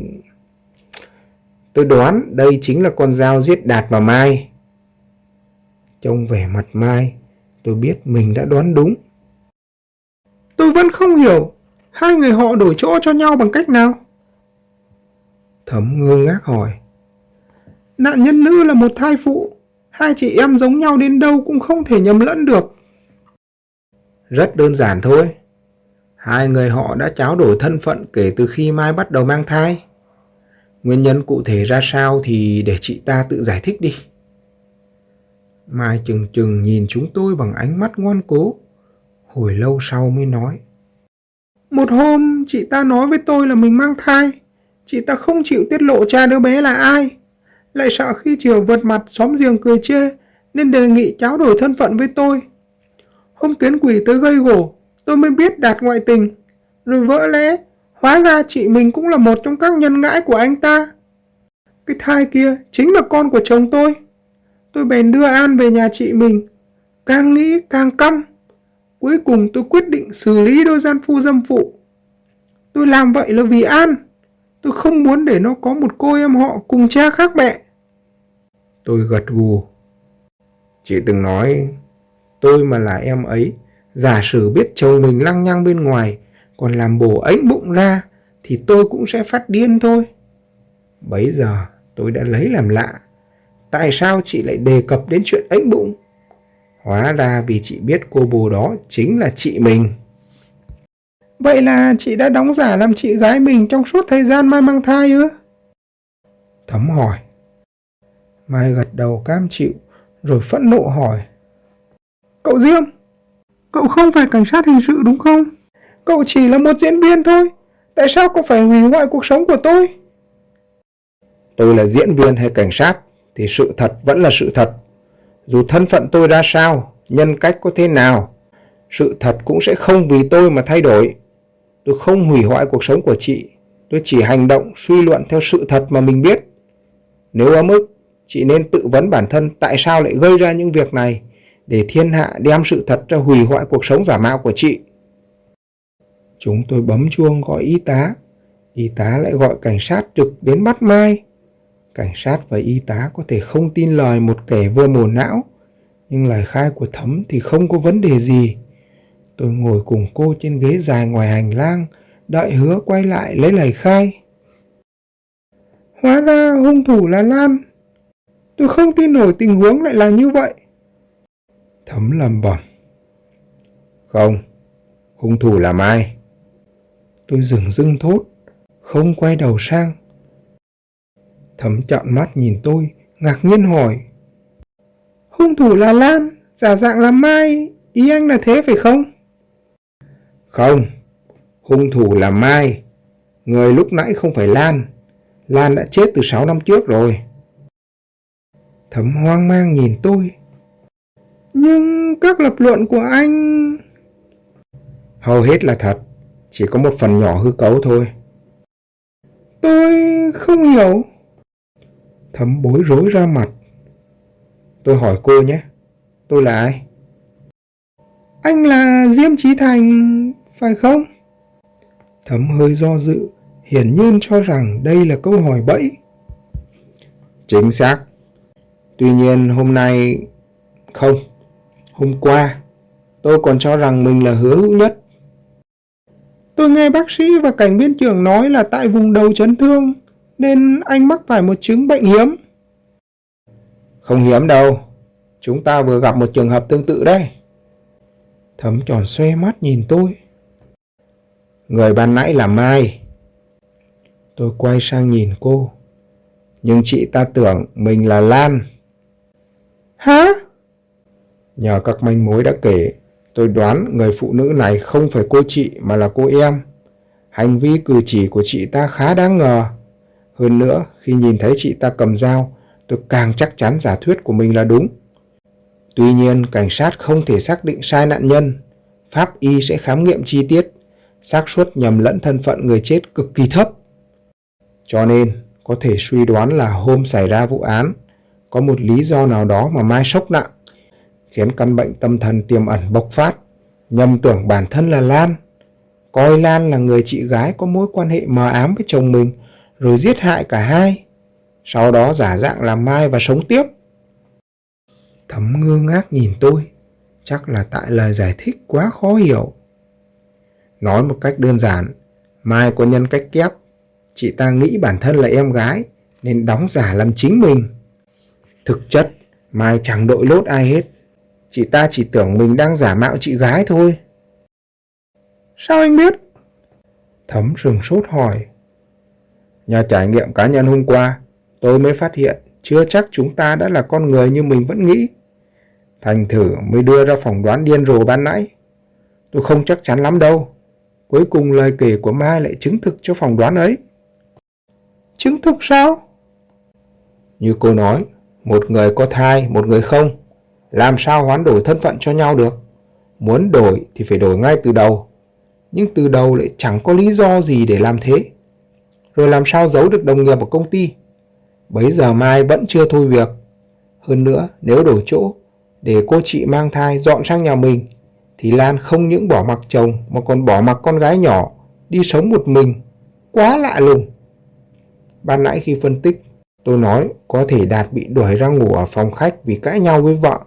Tôi đoán đây chính là con dao giết Đạt và Mai. Trong vẻ mặt Mai, tôi biết mình đã đoán đúng. Tôi vẫn không hiểu, hai người họ đổi chỗ cho nhau bằng cách nào? Thấm ngơ ngác hỏi. Nạn nhân nữ là một thai phụ, hai chị em giống nhau đến đâu cũng không thể nhầm lẫn được. Rất đơn giản thôi. Hai người họ đã tráo đổi thân phận kể từ khi Mai bắt đầu mang thai. Nguyên nhân cụ thể ra sao thì để chị ta tự giải thích đi. Mai chừng chừng nhìn chúng tôi bằng ánh mắt ngoan cố. Hồi lâu sau mới nói. Một hôm chị ta nói với tôi là mình mang thai. Chị ta không chịu tiết lộ cha đứa bé là ai. Lại sợ khi chiều vượt mặt xóm giềng cười chê nên đề nghị cháu đổi thân phận với tôi. Hôm kiến quỷ tới gây gổ, tôi mới biết đạt ngoại tình. Rồi vỡ lẽ, hóa ra chị mình cũng là một trong các nhân ngãi của anh ta. Cái thai kia chính là con của chồng tôi. Tôi bèn đưa An về nhà chị mình. Càng nghĩ càng căm. Cuối cùng tôi quyết định xử lý đôi gian phu dâm phụ. Tôi làm vậy là vì An. Tôi không muốn để nó có một cô em họ cùng cha khác mẹ. Tôi gật gù. Chị từng nói, tôi mà là em ấy, giả sử biết chồng mình lăng nhăng bên ngoài, còn làm bổ ánh bụng ra, thì tôi cũng sẽ phát điên thôi. Bấy giờ tôi đã lấy làm lạ. Tại sao chị lại đề cập đến chuyện ánh bụng? Hóa ra vì chị biết cô bồ đó chính là chị mình. Vậy là chị đã đóng giả làm chị gái mình trong suốt thời gian Mai mang thai ư? Thấm hỏi. Mai gật đầu cam chịu, rồi phẫn nộ hỏi. Cậu Diêm, cậu không phải cảnh sát hình sự đúng không? Cậu chỉ là một diễn viên thôi. Tại sao cậu phải hủy hoại cuộc sống của tôi? Tôi là diễn viên hay cảnh sát thì sự thật vẫn là sự thật. Dù thân phận tôi ra sao, nhân cách có thế nào, sự thật cũng sẽ không vì tôi mà thay đổi. Tôi không hủy hoại cuộc sống của chị. Tôi chỉ hành động, suy luận theo sự thật mà mình biết. Nếu ấm mức, chị nên tự vấn bản thân tại sao lại gây ra những việc này để thiên hạ đem sự thật ra hủy hoại cuộc sống giả mạo của chị. Chúng tôi bấm chuông gọi y tá. Y tá lại gọi cảnh sát trực đến bắt Mai. Cảnh sát và y tá có thể không tin lời một kẻ vô mồ não, nhưng lời khai của Thấm thì không có vấn đề gì. Tôi ngồi cùng cô trên ghế dài ngoài hành lang, đợi hứa quay lại lấy lời khai. Hóa ra hung thủ là Lan. Tôi không tin nổi tình huống lại là như vậy. Thấm lầm bẩm. Không, hung thủ là Mai. Tôi dừng dưng thốt, không quay đầu sang. Thấm trọn mắt nhìn tôi, ngạc nhiên hỏi. Hung thủ là Lan, giả dạng là Mai, ý anh là thế phải không? Không, hung thủ là Mai. Người lúc nãy không phải Lan. Lan đã chết từ 6 năm trước rồi. Thấm hoang mang nhìn tôi. Nhưng các lập luận của anh... Hầu hết là thật, chỉ có một phần nhỏ hư cấu thôi. Tôi không hiểu. Thấm bối rối ra mặt. Tôi hỏi cô nhé, tôi là ai? Anh là Diêm Chí Thành, phải không? Thấm hơi do dự, hiển nhiên cho rằng đây là câu hỏi bẫy. Chính xác. Tuy nhiên hôm nay... Không, hôm qua, tôi còn cho rằng mình là hứa hữu nhất. Tôi nghe bác sĩ và cảnh viên trưởng nói là tại vùng đầu chấn thương, nên anh mắc phải một chứng bệnh hiếm. Không hiếm đâu, chúng ta vừa gặp một trường hợp tương tự đây. Thấm tròn xoe mắt nhìn tôi. Người ban nãy là Mai. Tôi quay sang nhìn cô. Nhưng chị ta tưởng mình là Lan. Hả? Nhờ các manh mối đã kể, tôi đoán người phụ nữ này không phải cô chị mà là cô em. Hành vi cử chỉ của chị ta khá đáng ngờ. Hơn nữa, khi nhìn thấy chị ta cầm dao, tôi càng chắc chắn giả thuyết của mình là đúng. Tuy nhiên, cảnh sát không thể xác định sai nạn nhân. Pháp y sẽ khám nghiệm chi tiết, xác suất nhầm lẫn thân phận người chết cực kỳ thấp. Cho nên, có thể suy đoán là hôm xảy ra vụ án, có một lý do nào đó mà Mai sốc nặng, khiến căn bệnh tâm thần tiềm ẩn bộc phát, nhầm tưởng bản thân là Lan. Coi Lan là người chị gái có mối quan hệ mờ ám với chồng mình, rồi giết hại cả hai. Sau đó giả dạng làm Mai và sống tiếp. Thấm ngơ ngác nhìn tôi, chắc là tại lời giải thích quá khó hiểu. Nói một cách đơn giản, Mai có nhân cách kép. Chị ta nghĩ bản thân là em gái, nên đóng giả làm chính mình. Thực chất, Mai chẳng đội lốt ai hết. Chị ta chỉ tưởng mình đang giả mạo chị gái thôi. Sao anh biết? Thấm sừng sốt hỏi. Nhờ trải nghiệm cá nhân hôm qua, tôi mới phát hiện chưa chắc chúng ta đã là con người như mình vẫn nghĩ. Thành thử mới đưa ra phỏng đoán điên rồ ban nãy. Tôi không chắc chắn lắm đâu. Cuối cùng lời kể của Mai lại chứng thực cho phỏng đoán ấy. Chứng thực sao? Như cô nói, một người có thai, một người không. Làm sao hoán đổi thân phận cho nhau được? Muốn đổi thì phải đổi ngay từ đầu. Nhưng từ đầu lại chẳng có lý do gì để làm thế. Rồi làm sao giấu được đồng nghiệp ở công ty? Bấy giờ Mai vẫn chưa thôi việc. Hơn nữa, nếu đổi chỗ, để cô chị mang thai dọn sang nhà mình, thì Lan không những bỏ mặc chồng mà còn bỏ mặc con gái nhỏ, đi sống một mình. Quá lạ lùng. Ban nãy khi phân tích, tôi nói có thể Đạt bị đuổi ra ngủ ở phòng khách vì cãi nhau với vợ.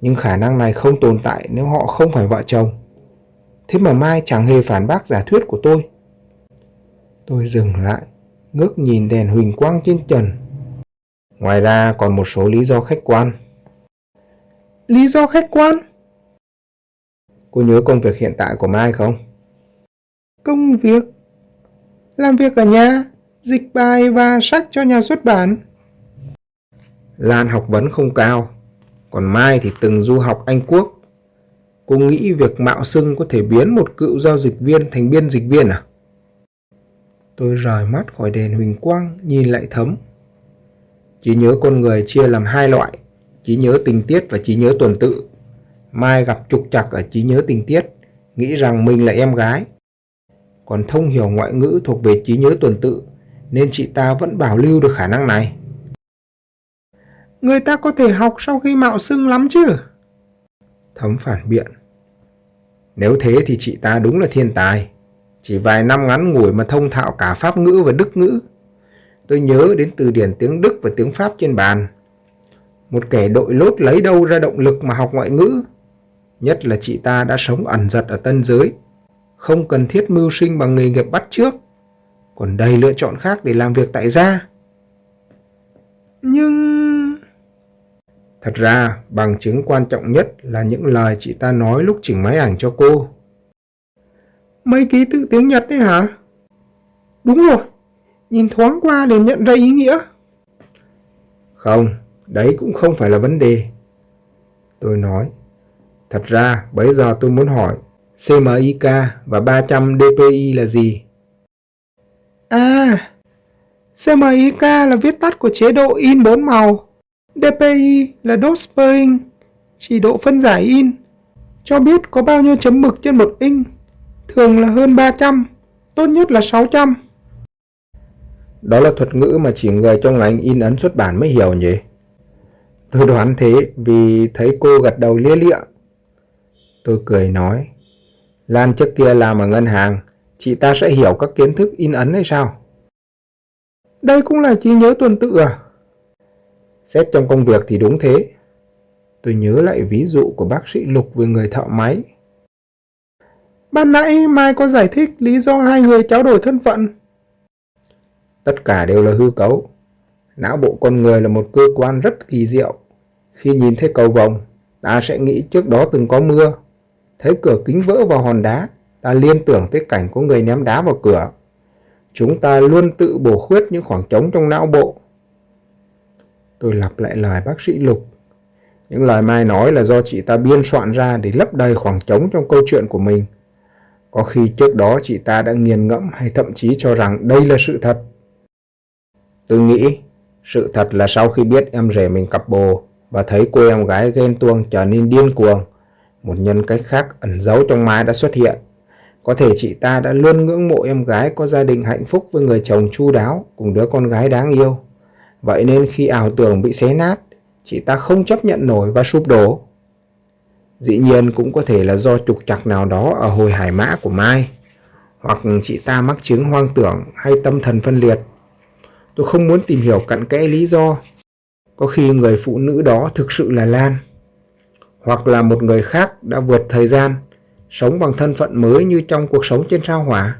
Nhưng khả năng này không tồn tại nếu họ không phải vợ chồng. Thế mà Mai chẳng hề phản bác giả thuyết của tôi. Tôi dừng lại, ngước nhìn đèn huỳnh quang trên trần. Ngoài ra còn một số lý do khách quan. Lý do khách quan? Cô nhớ công việc hiện tại của Mai không? Công việc? Làm việc ở nhà, dịch bài và sách cho nhà xuất bản. Lan học vấn không cao, còn Mai thì từng du học Anh Quốc. Cô nghĩ việc mạo xưng có thể biến một cựu giao dịch viên thành biên dịch viên à? Tôi rời mắt khỏi đèn huỳnh quang, nhìn lại thấm. Trí nhớ con người chia làm hai loại, trí nhớ tình tiết và trí nhớ tuần tự. Mai gặp trục trặc ở trí nhớ tình tiết, nghĩ rằng mình là em gái. Còn thông hiểu ngoại ngữ thuộc về trí nhớ tuần tự, nên chị ta vẫn bảo lưu được khả năng này. Người ta có thể học sau khi mạo xưng lắm chứ. Thấm phản biện. Nếu thế thì chị ta đúng là thiên tài. Chỉ vài năm ngắn ngủi mà thông thạo cả Pháp ngữ và Đức ngữ. Tôi nhớ đến từ điển tiếng Đức và tiếng Pháp trên bàn. Một kẻ đội lốt lấy đâu ra động lực mà học ngoại ngữ. Nhất là chị ta đã sống ẩn giật ở tân giới. Không cần thiết mưu sinh bằng nghề nghiệp bắt trước. Còn đầy lựa chọn khác để làm việc tại gia. Nhưng... Thật ra, bằng chứng quan trọng nhất là những lời chị ta nói lúc chỉnh máy ảnh cho cô. Mấy ký tự tiếng Nhật đấy hả? Đúng rồi, nhìn thoáng qua liền nhận ra ý nghĩa. Không, đấy cũng không phải là vấn đề. Tôi nói, thật ra bây giờ tôi muốn hỏi CMYK và 300 DPI là gì? À, CMYK là viết tắt của chế độ in bốn màu. DPI là dose per inch, chỉ độ phân giải in. Cho biết có bao nhiêu chấm mực trên một inch, thường là hơn 300, tốt nhất là 600. Đó là thuật ngữ mà chỉ người trong ngành in ấn xuất bản mới hiểu nhỉ? Tôi đoán thế vì thấy cô gật đầu lia lịa. Tôi cười nói, Lan trước kia làm ở ngân hàng, chị ta sẽ hiểu các kiến thức in ấn hay sao? Đây cũng là trí nhớ tuần tự à? Xét trong công việc thì đúng thế. Tôi nhớ lại ví dụ của bác sĩ Lục về người thợ máy. Ban nãy Mai có giải thích lý do hai người trao đổi thân phận. Tất cả đều là hư cấu. Não bộ con người là một cơ quan rất kỳ diệu. Khi nhìn thấy cầu vồng, ta sẽ nghĩ trước đó từng có mưa. Thấy cửa kính vỡ vào hòn đá, ta liên tưởng tới cảnh có người ném đá vào cửa. Chúng ta luôn tự bổ khuyết những khoảng trống trong não bộ. Tôi lặp lại lời bác sĩ Lục. Những lời Mai nói là do chị ta biên soạn ra để lấp đầy khoảng trống trong câu chuyện của mình. Có khi trước đó chị ta đã nghiền ngẫm hay thậm chí cho rằng đây là sự thật. Tôi nghĩ, sự thật là sau khi biết em rể mình cặp bồ và thấy cô em gái ghen tuông trở nên điên cuồng, một nhân cách khác ẩn giấu trong Mai đã xuất hiện. Có thể chị ta đã luôn ngưỡng mộ em gái có gia đình hạnh phúc với người chồng chu đáo cùng đứa con gái đáng yêu. Vậy nên khi ảo tưởng bị xé nát, chị ta không chấp nhận nổi và sụp đổ. Dĩ nhiên cũng có thể là do trục trặc nào đó ở hồi hải mã của Mai, hoặc chị ta mắc chứng hoang tưởng hay tâm thần phân liệt. Tôi không muốn tìm hiểu cặn kẽ lý do. Có khi người phụ nữ đó thực sự là Lan, hoặc là một người khác đã vượt thời gian, sống bằng thân phận mới như trong cuộc sống trên sao hỏa.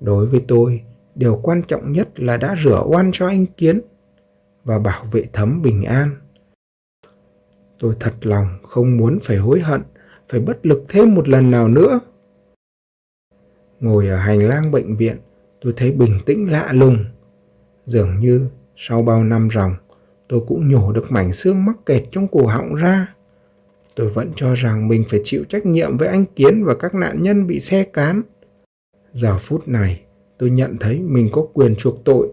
Đối với tôi, điều quan trọng nhất là đã rửa oan cho anh Kiến và bảo vệ thấm bình an. Tôi thật lòng không muốn phải hối hận, phải bất lực thêm một lần nào nữa. Ngồi ở hành lang bệnh viện, tôi thấy bình tĩnh lạ lùng. Dường như sau bao năm ròng, tôi cũng nhổ được mảnh xương mắc kẹt trong cổ họng ra. Tôi vẫn cho rằng mình phải chịu trách nhiệm với anh Kiến và các nạn nhân bị xe cán. Giờ phút này, tôi nhận thấy mình có quyền chuộc tội.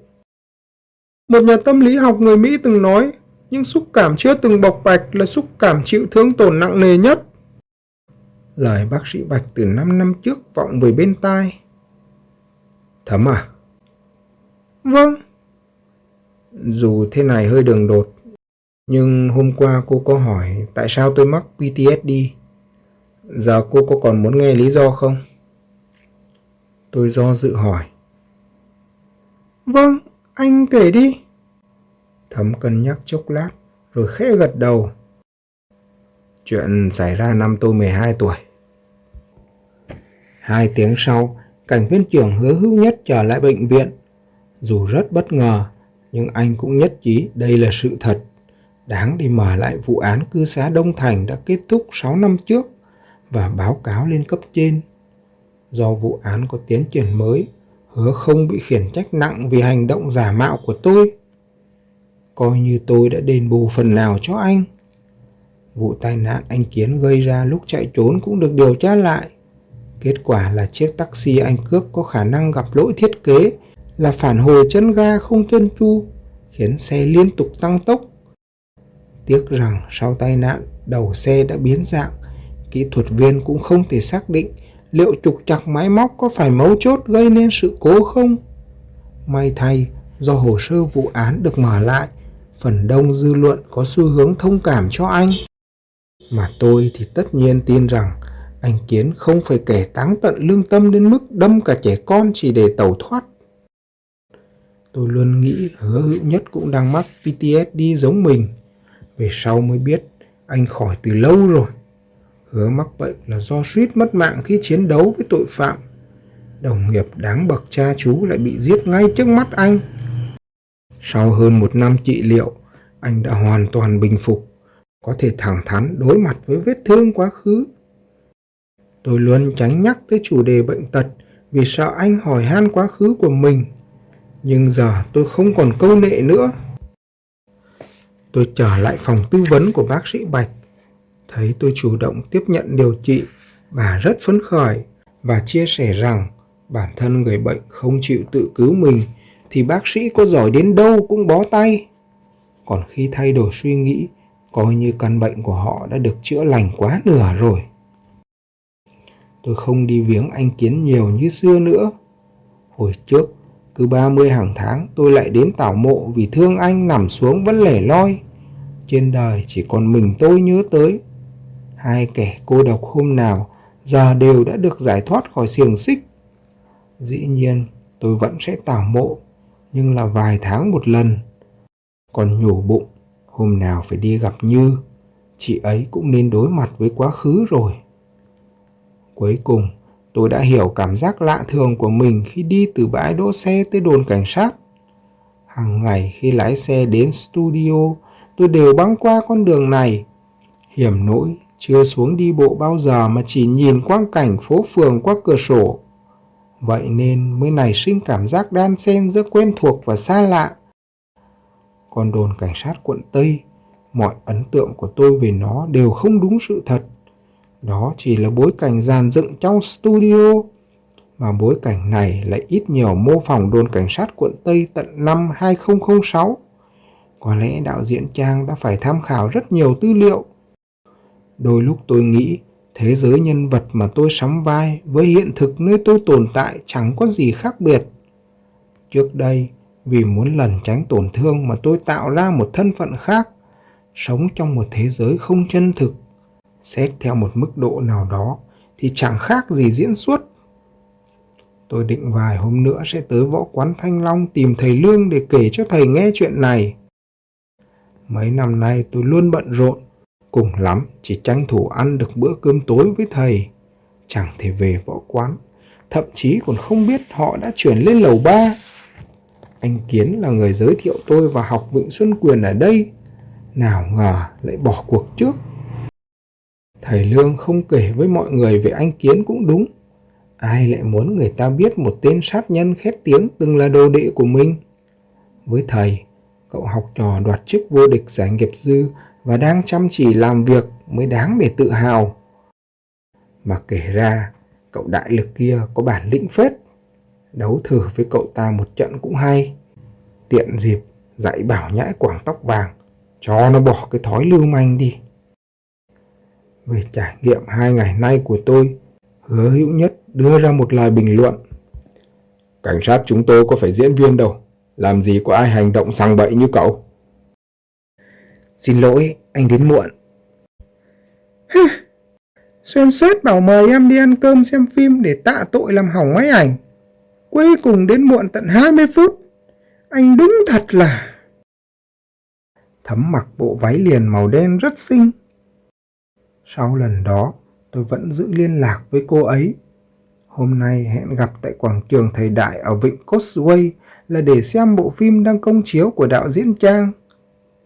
Một nhà tâm lý học người Mỹ từng nói, nhưng xúc cảm chưa từng bộc bạch là xúc cảm chịu thương tổn nặng nề nhất. Lời bác sĩ Bạch từ 5 năm trước vọng về bên tai. Thấm à? Vâng. Dù thế này hơi đường đột, nhưng hôm qua cô có hỏi tại sao tôi mắc PTSD. Giờ cô có còn muốn nghe lý do không? Tôi do dự hỏi. Vâng, anh kể đi. Thấm cân nhắc chốc lát, rồi khẽ gật đầu. Chuyện xảy ra năm tôi 12 tuổi. Hai tiếng sau, cảnh viên trưởng hứa hữu nhất trở lại bệnh viện. Dù rất bất ngờ, nhưng anh cũng nhất trí đây là sự thật. Đáng để mở lại vụ án cư xá Đông Thành đã kết thúc 6 năm trước và báo cáo lên cấp trên. Do vụ án có tiến triển mới, hứa không bị khiển trách nặng vì hành động giả mạo của tôi. Coi như tôi đã đền bù phần nào cho anh. Vụ tai nạn anh Kiến gây ra lúc chạy trốn cũng được điều tra lại. Kết quả là chiếc taxi anh cướp có khả năng gặp lỗi thiết kế là phản hồi chân ga không chân chu, khiến xe liên tục tăng tốc. Tiếc rằng sau tai nạn, đầu xe đã biến dạng, kỹ thuật viên cũng không thể xác định liệu trục chặt máy móc có phải mấu chốt gây nên sự cố không? May thay, do hồ sơ vụ án được mở lại, phần đông dư luận có xu hướng thông cảm cho anh. Mà tôi thì tất nhiên tin rằng anh Kiến không phải kẻ táng tận lương tâm đến mức đâm cả trẻ con chỉ để tẩu thoát. Tôi luôn nghĩ hứa hữu nhất cũng đang mắc PTSD giống mình. Về sau mới biết anh khỏi từ lâu rồi. Hứa mắc bệnh là do suýt mất mạng khi chiến đấu với tội phạm. Đồng nghiệp đáng bậc cha chú lại bị giết ngay trước mắt anh. Sau hơn một năm trị liệu, anh đã hoàn toàn bình phục, có thể thẳng thắn đối mặt với vết thương quá khứ. Tôi luôn tránh nhắc tới chủ đề bệnh tật vì sợ anh hỏi han quá khứ của mình. Nhưng giờ tôi không còn câu nệ nữa. Tôi trở lại phòng tư vấn của bác sĩ Bạch Thấy tôi chủ động tiếp nhận điều trị, bà rất phấn khởi và chia sẻ rằng bản thân người bệnh không chịu tự cứu mình thì bác sĩ có giỏi đến đâu cũng bó tay. còn khi thay đổi suy nghĩ, coi như căn bệnh của họ đã được chữa lành quá nửa rồi. Tôi không đi viếng anh Kiến nhiều như xưa nữa. Hồi trước, cứ 30 hàng tháng tôi lại đến tảo mộ vì thương anh nằm xuống vẫn lẻ loi. Trên đời chỉ còn mình tôi nhớ tới. Hai kẻ cô độc hôm nào giờ đều đã được giải thoát khỏi xiềng xích. Dĩ nhiên tôi vẫn sẽ tảo mộ, nhưng là vài tháng một lần. Còn nhủ bụng, hôm nào phải đi gặp Như, chị ấy cũng nên đối mặt với quá khứ rồi. Cuối cùng, tôi đã hiểu cảm giác lạ thường của mình khi đi từ bãi đỗ xe tới đồn cảnh sát. Hàng ngày khi lái xe đến studio, tôi đều băng qua con đường này. Hiểm nỗi, chưa xuống đi bộ bao giờ mà chỉ nhìn quang cảnh phố phường qua cửa sổ. Vậy nên mới nảy sinh cảm giác đan xen giữa quen thuộc và xa lạ. Còn đồn cảnh sát quận Tây, mọi ấn tượng của tôi về nó đều không đúng sự thật. Đó chỉ là bối cảnh dàn dựng trong studio, mà bối cảnh này lại ít nhiều mô phỏng đồn cảnh sát quận Tây tận năm 2006. Có lẽ đạo diễn Trang đã phải tham khảo rất nhiều tư liệu. Đôi lúc tôi nghĩ thế giới nhân vật mà tôi sắm vai với hiện thực nơi tôi tồn tại chẳng có gì khác biệt. Trước đây, vì muốn lẩn tránh tổn thương mà tôi tạo ra một thân phận khác, sống trong một thế giới không chân thực Xét theo một mức độ nào đó thì chẳng khác gì diễn xuất. Tôi định vài hôm nữa sẽ tới võ quán Thanh Long tìm thầy Lương để kể cho thầy nghe chuyện này. Mấy năm nay tôi luôn bận rộn, cùng lắm chỉ tranh thủ ăn được bữa cơm tối với thầy. Chẳng thể về võ quán, thậm chí còn không biết họ đã chuyển lên lầu ba. Anh Kiến là người giới thiệu tôi vào học Vịnh Xuân Quyền ở đây. Nào ngờ lại bỏ cuộc trước. Thầy Lương không kể với mọi người về anh Kiến cũng đúng. Ai lại muốn người ta biết một tên sát nhân khét tiếng từng là đồ đệ của mình? Với thầy, cậu học trò đoạt chức vô địch giải nghiệp dư và đang chăm chỉ làm việc mới đáng để tự hào. Mà kể ra, cậu đại lực kia có bản lĩnh phết. Đấu thử với cậu ta một trận cũng hay. Tiện dịp, dạy bảo nhãi quảng tóc vàng, cho nó bỏ cái thói lưu manh đi. Về trải nghiệm hai ngày nay của tôi, hứa hữu nhất đưa ra một lời bình luận. Cảnh sát chúng tôi có phải diễn viên đâu, làm gì có ai hành động sang bậy như cậu. Xin lỗi, anh đến muộn. Xuyên suốt bảo mời em đi ăn cơm xem phim để tạ tội làm hỏng máy ảnh. Cuối cùng đến muộn tận 20 phút. Anh đúng thật là... Thấm mặc bộ váy liền màu đen rất xinh, sau lần đó, tôi vẫn giữ liên lạc với cô ấy. Hôm nay hẹn gặp tại quảng trường thời Đại ở Vịnh cosway là để xem bộ phim đang công chiếu của đạo diễn Trang.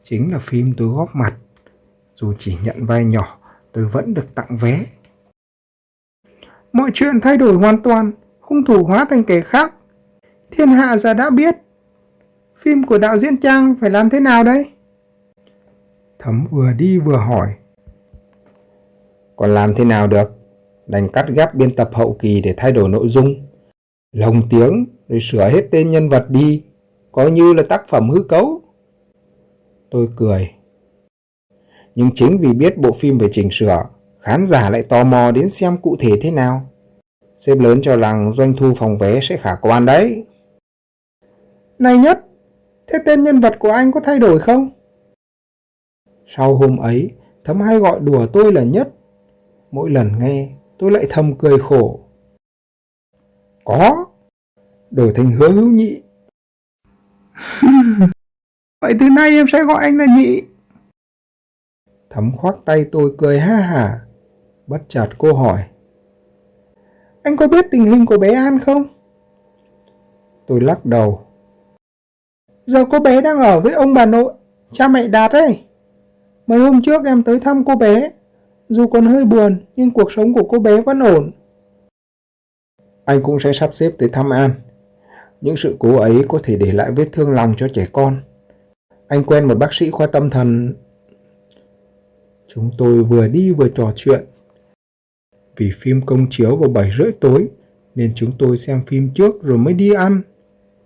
Chính là phim tôi góp mặt. Dù chỉ nhận vai nhỏ, tôi vẫn được tặng vé. Mọi chuyện thay đổi hoàn toàn, hung thủ hóa thành kẻ khác. Thiên hạ giờ đã biết. Phim của đạo diễn Trang phải làm thế nào đấy Thấm vừa đi vừa hỏi. Còn làm thế nào được? Đành cắt ghép biên tập hậu kỳ để thay đổi nội dung. Lồng tiếng rồi sửa hết tên nhân vật đi, coi như là tác phẩm hư cấu. Tôi cười. Nhưng chính vì biết bộ phim về chỉnh sửa, khán giả lại tò mò đến xem cụ thể thế nào. Sếp lớn cho rằng doanh thu phòng vé sẽ khả quan đấy. Này nhất, thế tên nhân vật của anh có thay đổi không? Sau hôm ấy, Thấm hay gọi đùa tôi là nhất Mỗi lần nghe, tôi lại thầm cười khổ. Có, đổi thành hứa hữu nhị. Vậy từ nay em sẽ gọi anh là nhị. Thấm khoác tay tôi cười ha hả. Bất chợt cô hỏi. Anh có biết tình hình của bé An không? Tôi lắc đầu. Giờ cô bé đang ở với ông bà nội, cha mẹ Đạt ấy. Mấy hôm trước em tới thăm cô bé, dù còn hơi buồn, nhưng cuộc sống của cô bé vẫn ổn. Anh cũng sẽ sắp xếp tới thăm An. Những sự cố ấy có thể để lại vết thương lòng cho trẻ con. Anh quen một bác sĩ khoa tâm thần. Chúng tôi vừa đi vừa trò chuyện. Vì phim công chiếu vào 7 rưỡi tối, nên chúng tôi xem phim trước rồi mới đi ăn.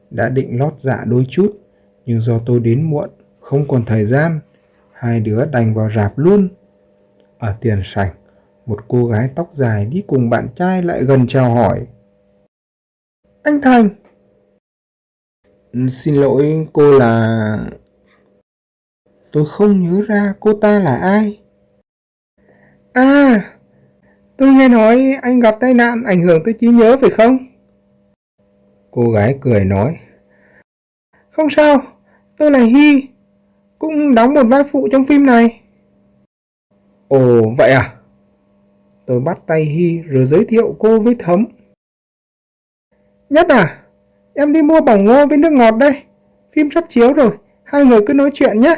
Đã định lót dạ đôi chút, nhưng do tôi đến muộn, không còn thời gian, hai đứa đành vào rạp luôn. Ở tiền sảnh, một cô gái tóc dài đi cùng bạn trai lại gần chào hỏi. Anh Thành! Xin lỗi cô là... Tôi không nhớ ra cô ta là ai. À, tôi nghe nói anh gặp tai nạn ảnh hưởng tới trí nhớ phải không? Cô gái cười nói. Không sao, tôi là Hy, cũng đóng một vai phụ trong phim này. Ồ, vậy à? Tôi bắt tay Hy rồi giới thiệu cô với Thấm. Nhất à, em đi mua bỏng ngô với nước ngọt đây. Phim sắp chiếu rồi, hai người cứ nói chuyện nhé.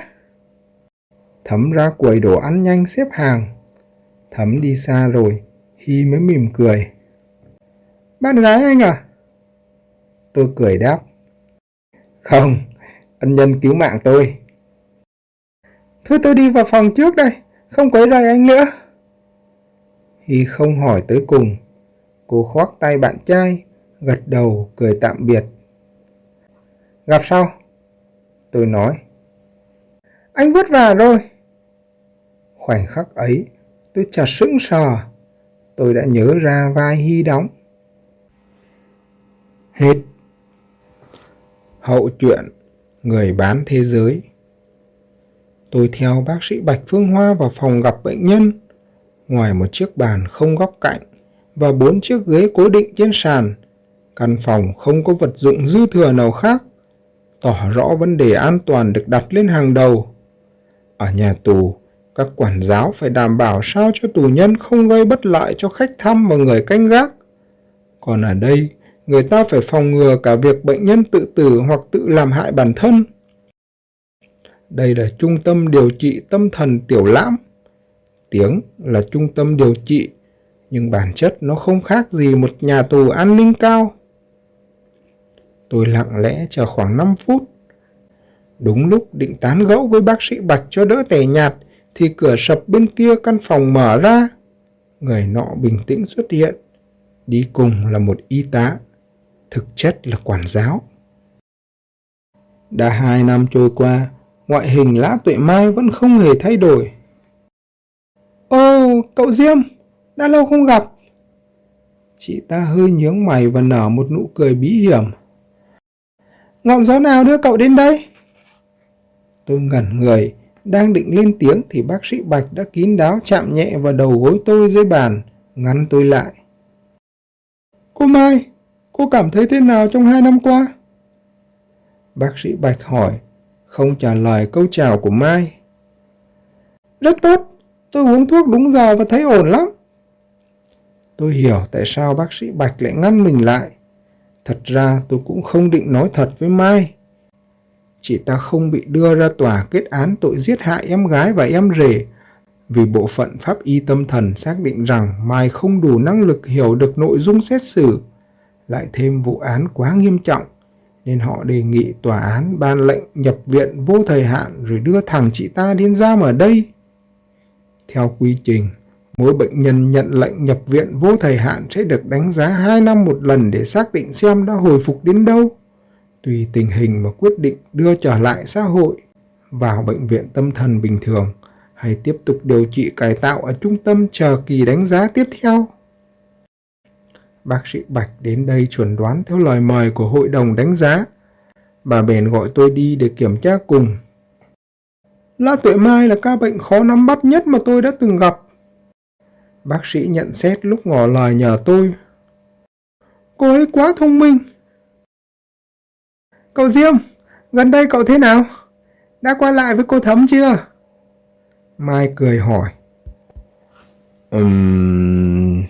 Thấm ra quầy đồ ăn nhanh xếp hàng. Thấm đi xa rồi, Hy mới mỉm cười. Bạn gái anh à? Tôi cười đáp. Không, ân nhân cứu mạng tôi. Thôi tôi đi vào phòng trước đây, không quấy rầy anh nữa. Hy không hỏi tới cùng. Cô khoác tay bạn trai, gật đầu cười tạm biệt. Gặp sau. Tôi nói. Anh vất vả rồi. Khoảnh khắc ấy, tôi chợt sững sờ. Tôi đã nhớ ra vai Hy đóng. Hết. Hậu truyện Người bán thế giới Tôi theo bác sĩ Bạch Phương Hoa vào phòng gặp bệnh nhân. Ngoài một chiếc bàn không góc cạnh và bốn chiếc ghế cố định trên sàn, căn phòng không có vật dụng dư thừa nào khác, tỏ rõ vấn đề an toàn được đặt lên hàng đầu. Ở nhà tù, các quản giáo phải đảm bảo sao cho tù nhân không gây bất lợi cho khách thăm và người canh gác. Còn ở đây, người ta phải phòng ngừa cả việc bệnh nhân tự tử hoặc tự làm hại bản thân. Đây là trung tâm điều trị tâm thần tiểu lãm. Tiếng là trung tâm điều trị, nhưng bản chất nó không khác gì một nhà tù an ninh cao. Tôi lặng lẽ chờ khoảng 5 phút. Đúng lúc định tán gẫu với bác sĩ Bạch cho đỡ tẻ nhạt, thì cửa sập bên kia căn phòng mở ra. Người nọ bình tĩnh xuất hiện. Đi cùng là một y tá, thực chất là quản giáo. Đã hai năm trôi qua, ngoại hình Lã Tuệ Mai vẫn không hề thay đổi. ô cậu Diêm, đã lâu không gặp. Chị ta hơi nhướng mày và nở một nụ cười bí hiểm. Ngọn gió nào đưa cậu đến đây? Tôi ngẩn người, đang định lên tiếng thì bác sĩ Bạch đã kín đáo chạm nhẹ vào đầu gối tôi dưới bàn, ngăn tôi lại. Cô Mai, cô cảm thấy thế nào trong hai năm qua? Bác sĩ Bạch hỏi, không trả lời câu chào của Mai. Rất tốt, tôi uống thuốc đúng giờ và thấy ổn lắm. Tôi hiểu tại sao bác sĩ Bạch lại ngăn mình lại. Thật ra tôi cũng không định nói thật với Mai. Chị ta không bị đưa ra tòa kết án tội giết hại em gái và em rể vì bộ phận pháp y tâm thần xác định rằng Mai không đủ năng lực hiểu được nội dung xét xử. Lại thêm vụ án quá nghiêm trọng nên họ đề nghị tòa án ban lệnh nhập viện vô thời hạn rồi đưa thằng chị ta đến giam ở đây. Theo quy trình, mỗi bệnh nhân nhận lệnh nhập viện vô thời hạn sẽ được đánh giá 2 năm một lần để xác định xem đã hồi phục đến đâu. Tùy tình hình mà quyết định đưa trở lại xã hội, vào bệnh viện tâm thần bình thường hay tiếp tục điều trị cải tạo ở trung tâm chờ kỳ đánh giá tiếp theo. Bác sĩ Bạch đến đây chuẩn đoán theo lời mời của hội đồng đánh giá. Bà bèn gọi tôi đi để kiểm tra cùng. La Tuệ Mai là ca bệnh khó nắm bắt nhất mà tôi đã từng gặp. Bác sĩ nhận xét lúc ngỏ lời nhờ tôi. Cô ấy quá thông minh. Cậu Diêm, gần đây cậu thế nào? Đã qua lại với cô Thấm chưa? Mai cười hỏi. Ừm...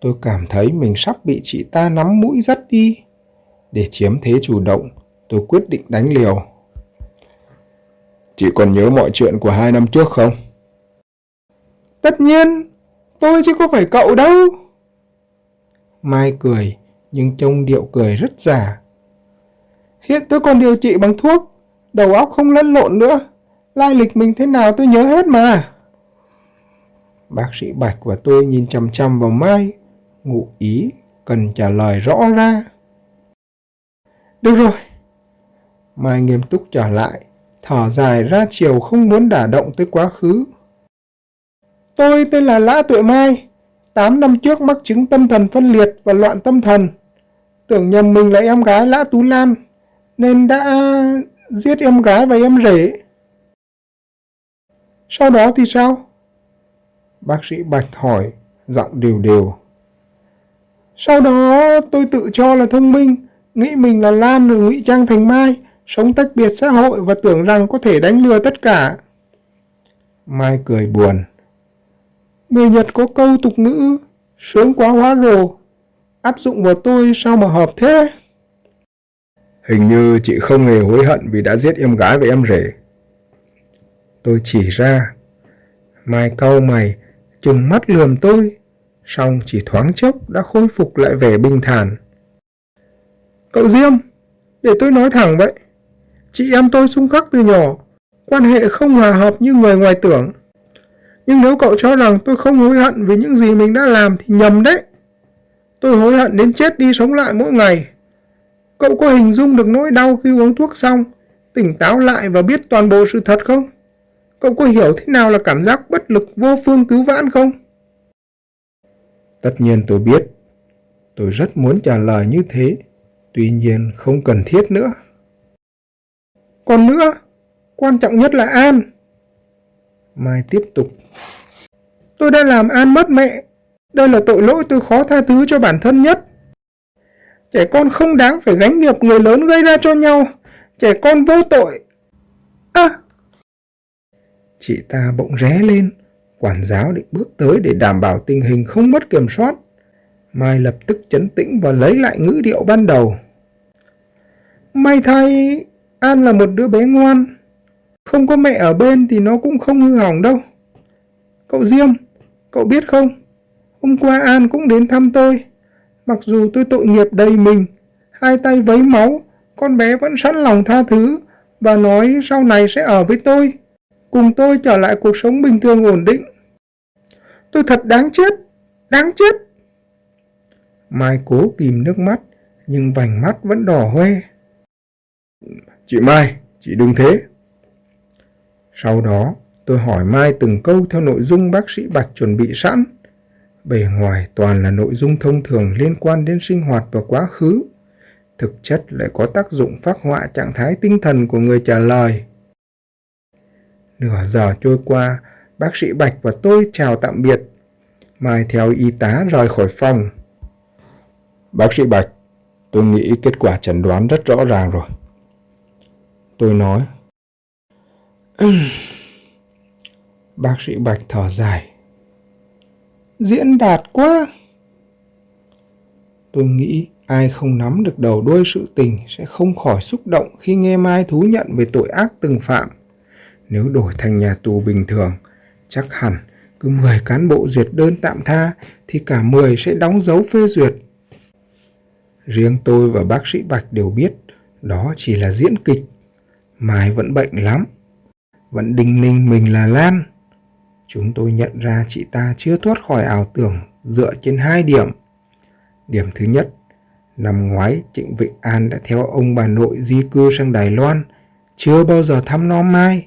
Tôi cảm thấy mình sắp bị chị ta nắm mũi dắt đi. Để chiếm thế chủ động, tôi quyết định đánh liều. Chị còn nhớ mọi chuyện của hai năm trước không? Tất nhiên, tôi chứ có phải cậu đâu. Mai cười, nhưng trông điệu cười rất giả. Hiện tôi còn điều trị bằng thuốc, đầu óc không lẫn lộn nữa. Lai lịch mình thế nào tôi nhớ hết mà. Bác sĩ Bạch và tôi nhìn chăm chăm vào Mai, ngụ ý cần trả lời rõ ra. Được rồi. Mai nghiêm túc trở lại, thở dài ra chiều không muốn đả động tới quá khứ. Tôi tên là Lã Tuệ Mai, 8 năm trước mắc chứng tâm thần phân liệt và loạn tâm thần. Tưởng nhầm mình là em gái Lã Tú Lan, nên đã giết em gái và em rể. Sau đó thì sao? Bác sĩ Bạch hỏi, giọng đều đều. Sau đó tôi tự cho là thông minh, nghĩ mình là Lan rồi ngụy trang thành Mai, sống tách biệt xã hội và tưởng rằng có thể đánh lừa tất cả. Mai cười buồn. Người Nhật có câu tục ngữ, sướng quá hóa rồ, áp dụng vào tôi sao mà hợp thế? Hình như chị không hề hối hận vì đã giết em gái và em rể. Tôi chỉ ra. Mai cau mày, chừng mắt lườm tôi, xong chỉ thoáng chốc đã khôi phục lại vẻ bình thản. Cậu Diêm, để tôi nói thẳng vậy. Chị em tôi xung khắc từ nhỏ, quan hệ không hòa hợp như người ngoài tưởng. Nhưng nếu cậu cho rằng tôi không hối hận vì những gì mình đã làm thì nhầm đấy. Tôi hối hận đến chết đi sống lại mỗi ngày. Cậu có hình dung được nỗi đau khi uống thuốc xong, tỉnh táo lại và biết toàn bộ sự thật không? Cậu có hiểu thế nào là cảm giác bất lực vô phương cứu vãn không? Tất nhiên tôi biết. Tôi rất muốn trả lời như thế, tuy nhiên không cần thiết nữa. Còn nữa, quan trọng nhất là An. Mai tiếp tục. Tôi đã làm An mất mẹ. Đây là tội lỗi tôi khó tha thứ cho bản thân nhất. Trẻ con không đáng phải gánh nghiệp người lớn gây ra cho nhau. Trẻ con vô tội. À! Chị ta bỗng ré lên. Quản giáo định bước tới để đảm bảo tình hình không mất kiểm soát. Mai lập tức chấn tĩnh và lấy lại ngữ điệu ban đầu. May thay, An là một đứa bé ngoan. Không có mẹ ở bên thì nó cũng không hư hỏng đâu. Cậu Diêm, cậu biết không? Hôm qua An cũng đến thăm tôi. Mặc dù tôi tội nghiệp đầy mình, hai tay vấy máu, con bé vẫn sẵn lòng tha thứ và nói sau này sẽ ở với tôi, cùng tôi trở lại cuộc sống bình thường ổn định. Tôi thật đáng chết, đáng chết. Mai cố kìm nước mắt, nhưng vành mắt vẫn đỏ hoe. Chị Mai, chị đừng thế. Sau đó, tôi hỏi Mai từng câu theo nội dung bác sĩ Bạch chuẩn bị sẵn. Bề ngoài toàn là nội dung thông thường liên quan đến sinh hoạt và quá khứ. Thực chất lại có tác dụng phát họa trạng thái tinh thần của người trả lời. Nửa giờ trôi qua, bác sĩ Bạch và tôi chào tạm biệt. Mai theo y tá rời khỏi phòng. Bác sĩ Bạch, tôi nghĩ kết quả chẩn đoán rất rõ ràng rồi. Tôi nói. Bác sĩ Bạch thở dài. Diễn đạt quá. Tôi nghĩ ai không nắm được đầu đuôi sự tình sẽ không khỏi xúc động khi nghe Mai thú nhận về tội ác từng phạm. Nếu đổi thành nhà tù bình thường, chắc hẳn cứ 10 cán bộ duyệt đơn tạm tha thì cả 10 sẽ đóng dấu phê duyệt. Riêng tôi và bác sĩ Bạch đều biết đó chỉ là diễn kịch. Mai vẫn bệnh lắm. Vẫn đinh ninh mình là Lan. Chúng tôi nhận ra chị ta chưa thoát khỏi ảo tưởng dựa trên hai điểm. Điểm thứ nhất, năm ngoái Trịnh Vịnh An đã theo ông bà nội di cư sang Đài Loan, chưa bao giờ thăm nom Mai.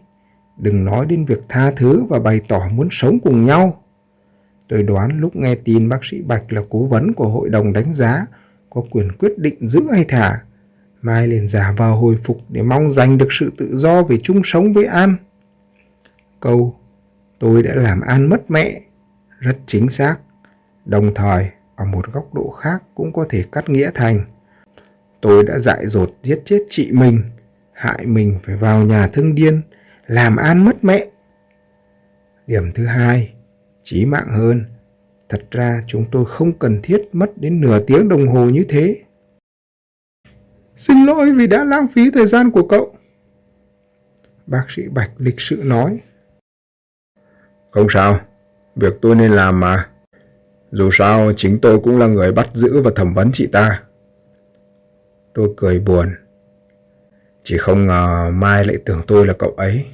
Đừng nói đến việc tha thứ và bày tỏ muốn sống cùng nhau. Tôi đoán lúc nghe tin bác sĩ Bạch là cố vấn của hội đồng đánh giá, có quyền quyết định giữ hay thả. Mai liền giả vào hồi phục để mong giành được sự tự do về chung sống với An. Câu tôi đã làm An mất mẹ rất chính xác. Đồng thời, ở một góc độ khác cũng có thể cắt nghĩa thành tôi đã dại dột giết chết chị mình, hại mình phải vào nhà thương điên, làm An mất mẹ. Điểm thứ hai, chí mạng hơn, thật ra chúng tôi không cần thiết mất đến nửa tiếng đồng hồ như thế. Xin lỗi vì đã lãng phí thời gian của cậu. Bác sĩ Bạch lịch sự nói. Không sao, việc tôi nên làm mà. Dù sao, chính tôi cũng là người bắt giữ và thẩm vấn chị ta. Tôi cười buồn. Chỉ không ngờ Mai lại tưởng tôi là cậu ấy.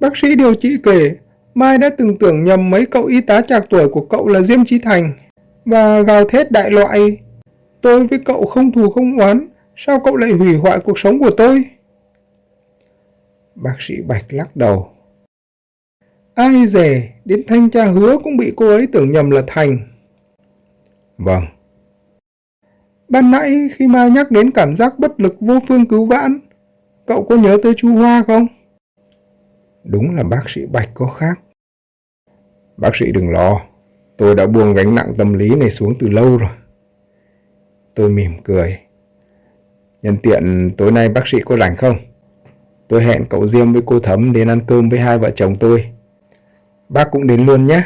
Bác sĩ điều trị kể, Mai đã từng tưởng nhầm mấy cậu y tá trạc tuổi của cậu là Diêm Trí Thành và gào thét đại loại. Tôi với cậu không thù không oán, sao cậu lại hủy hoại cuộc sống của tôi? Bác sĩ Bạch lắc đầu. Ai dè, đến thanh tra hứa cũng bị cô ấy tưởng nhầm là Thành. Vâng. Ban nãy khi Mai nhắc đến cảm giác bất lực vô phương cứu vãn, cậu có nhớ tới chú Hoa không? Đúng là bác sĩ Bạch có khác. Bác sĩ đừng lo, tôi đã buông gánh nặng tâm lý này xuống từ lâu rồi. Tôi mỉm cười. Nhân tiện tối nay bác sĩ có rảnh không? Tôi hẹn cậu Diêm với cô Thấm đến ăn cơm với hai vợ chồng tôi. Bác cũng đến luôn nhé.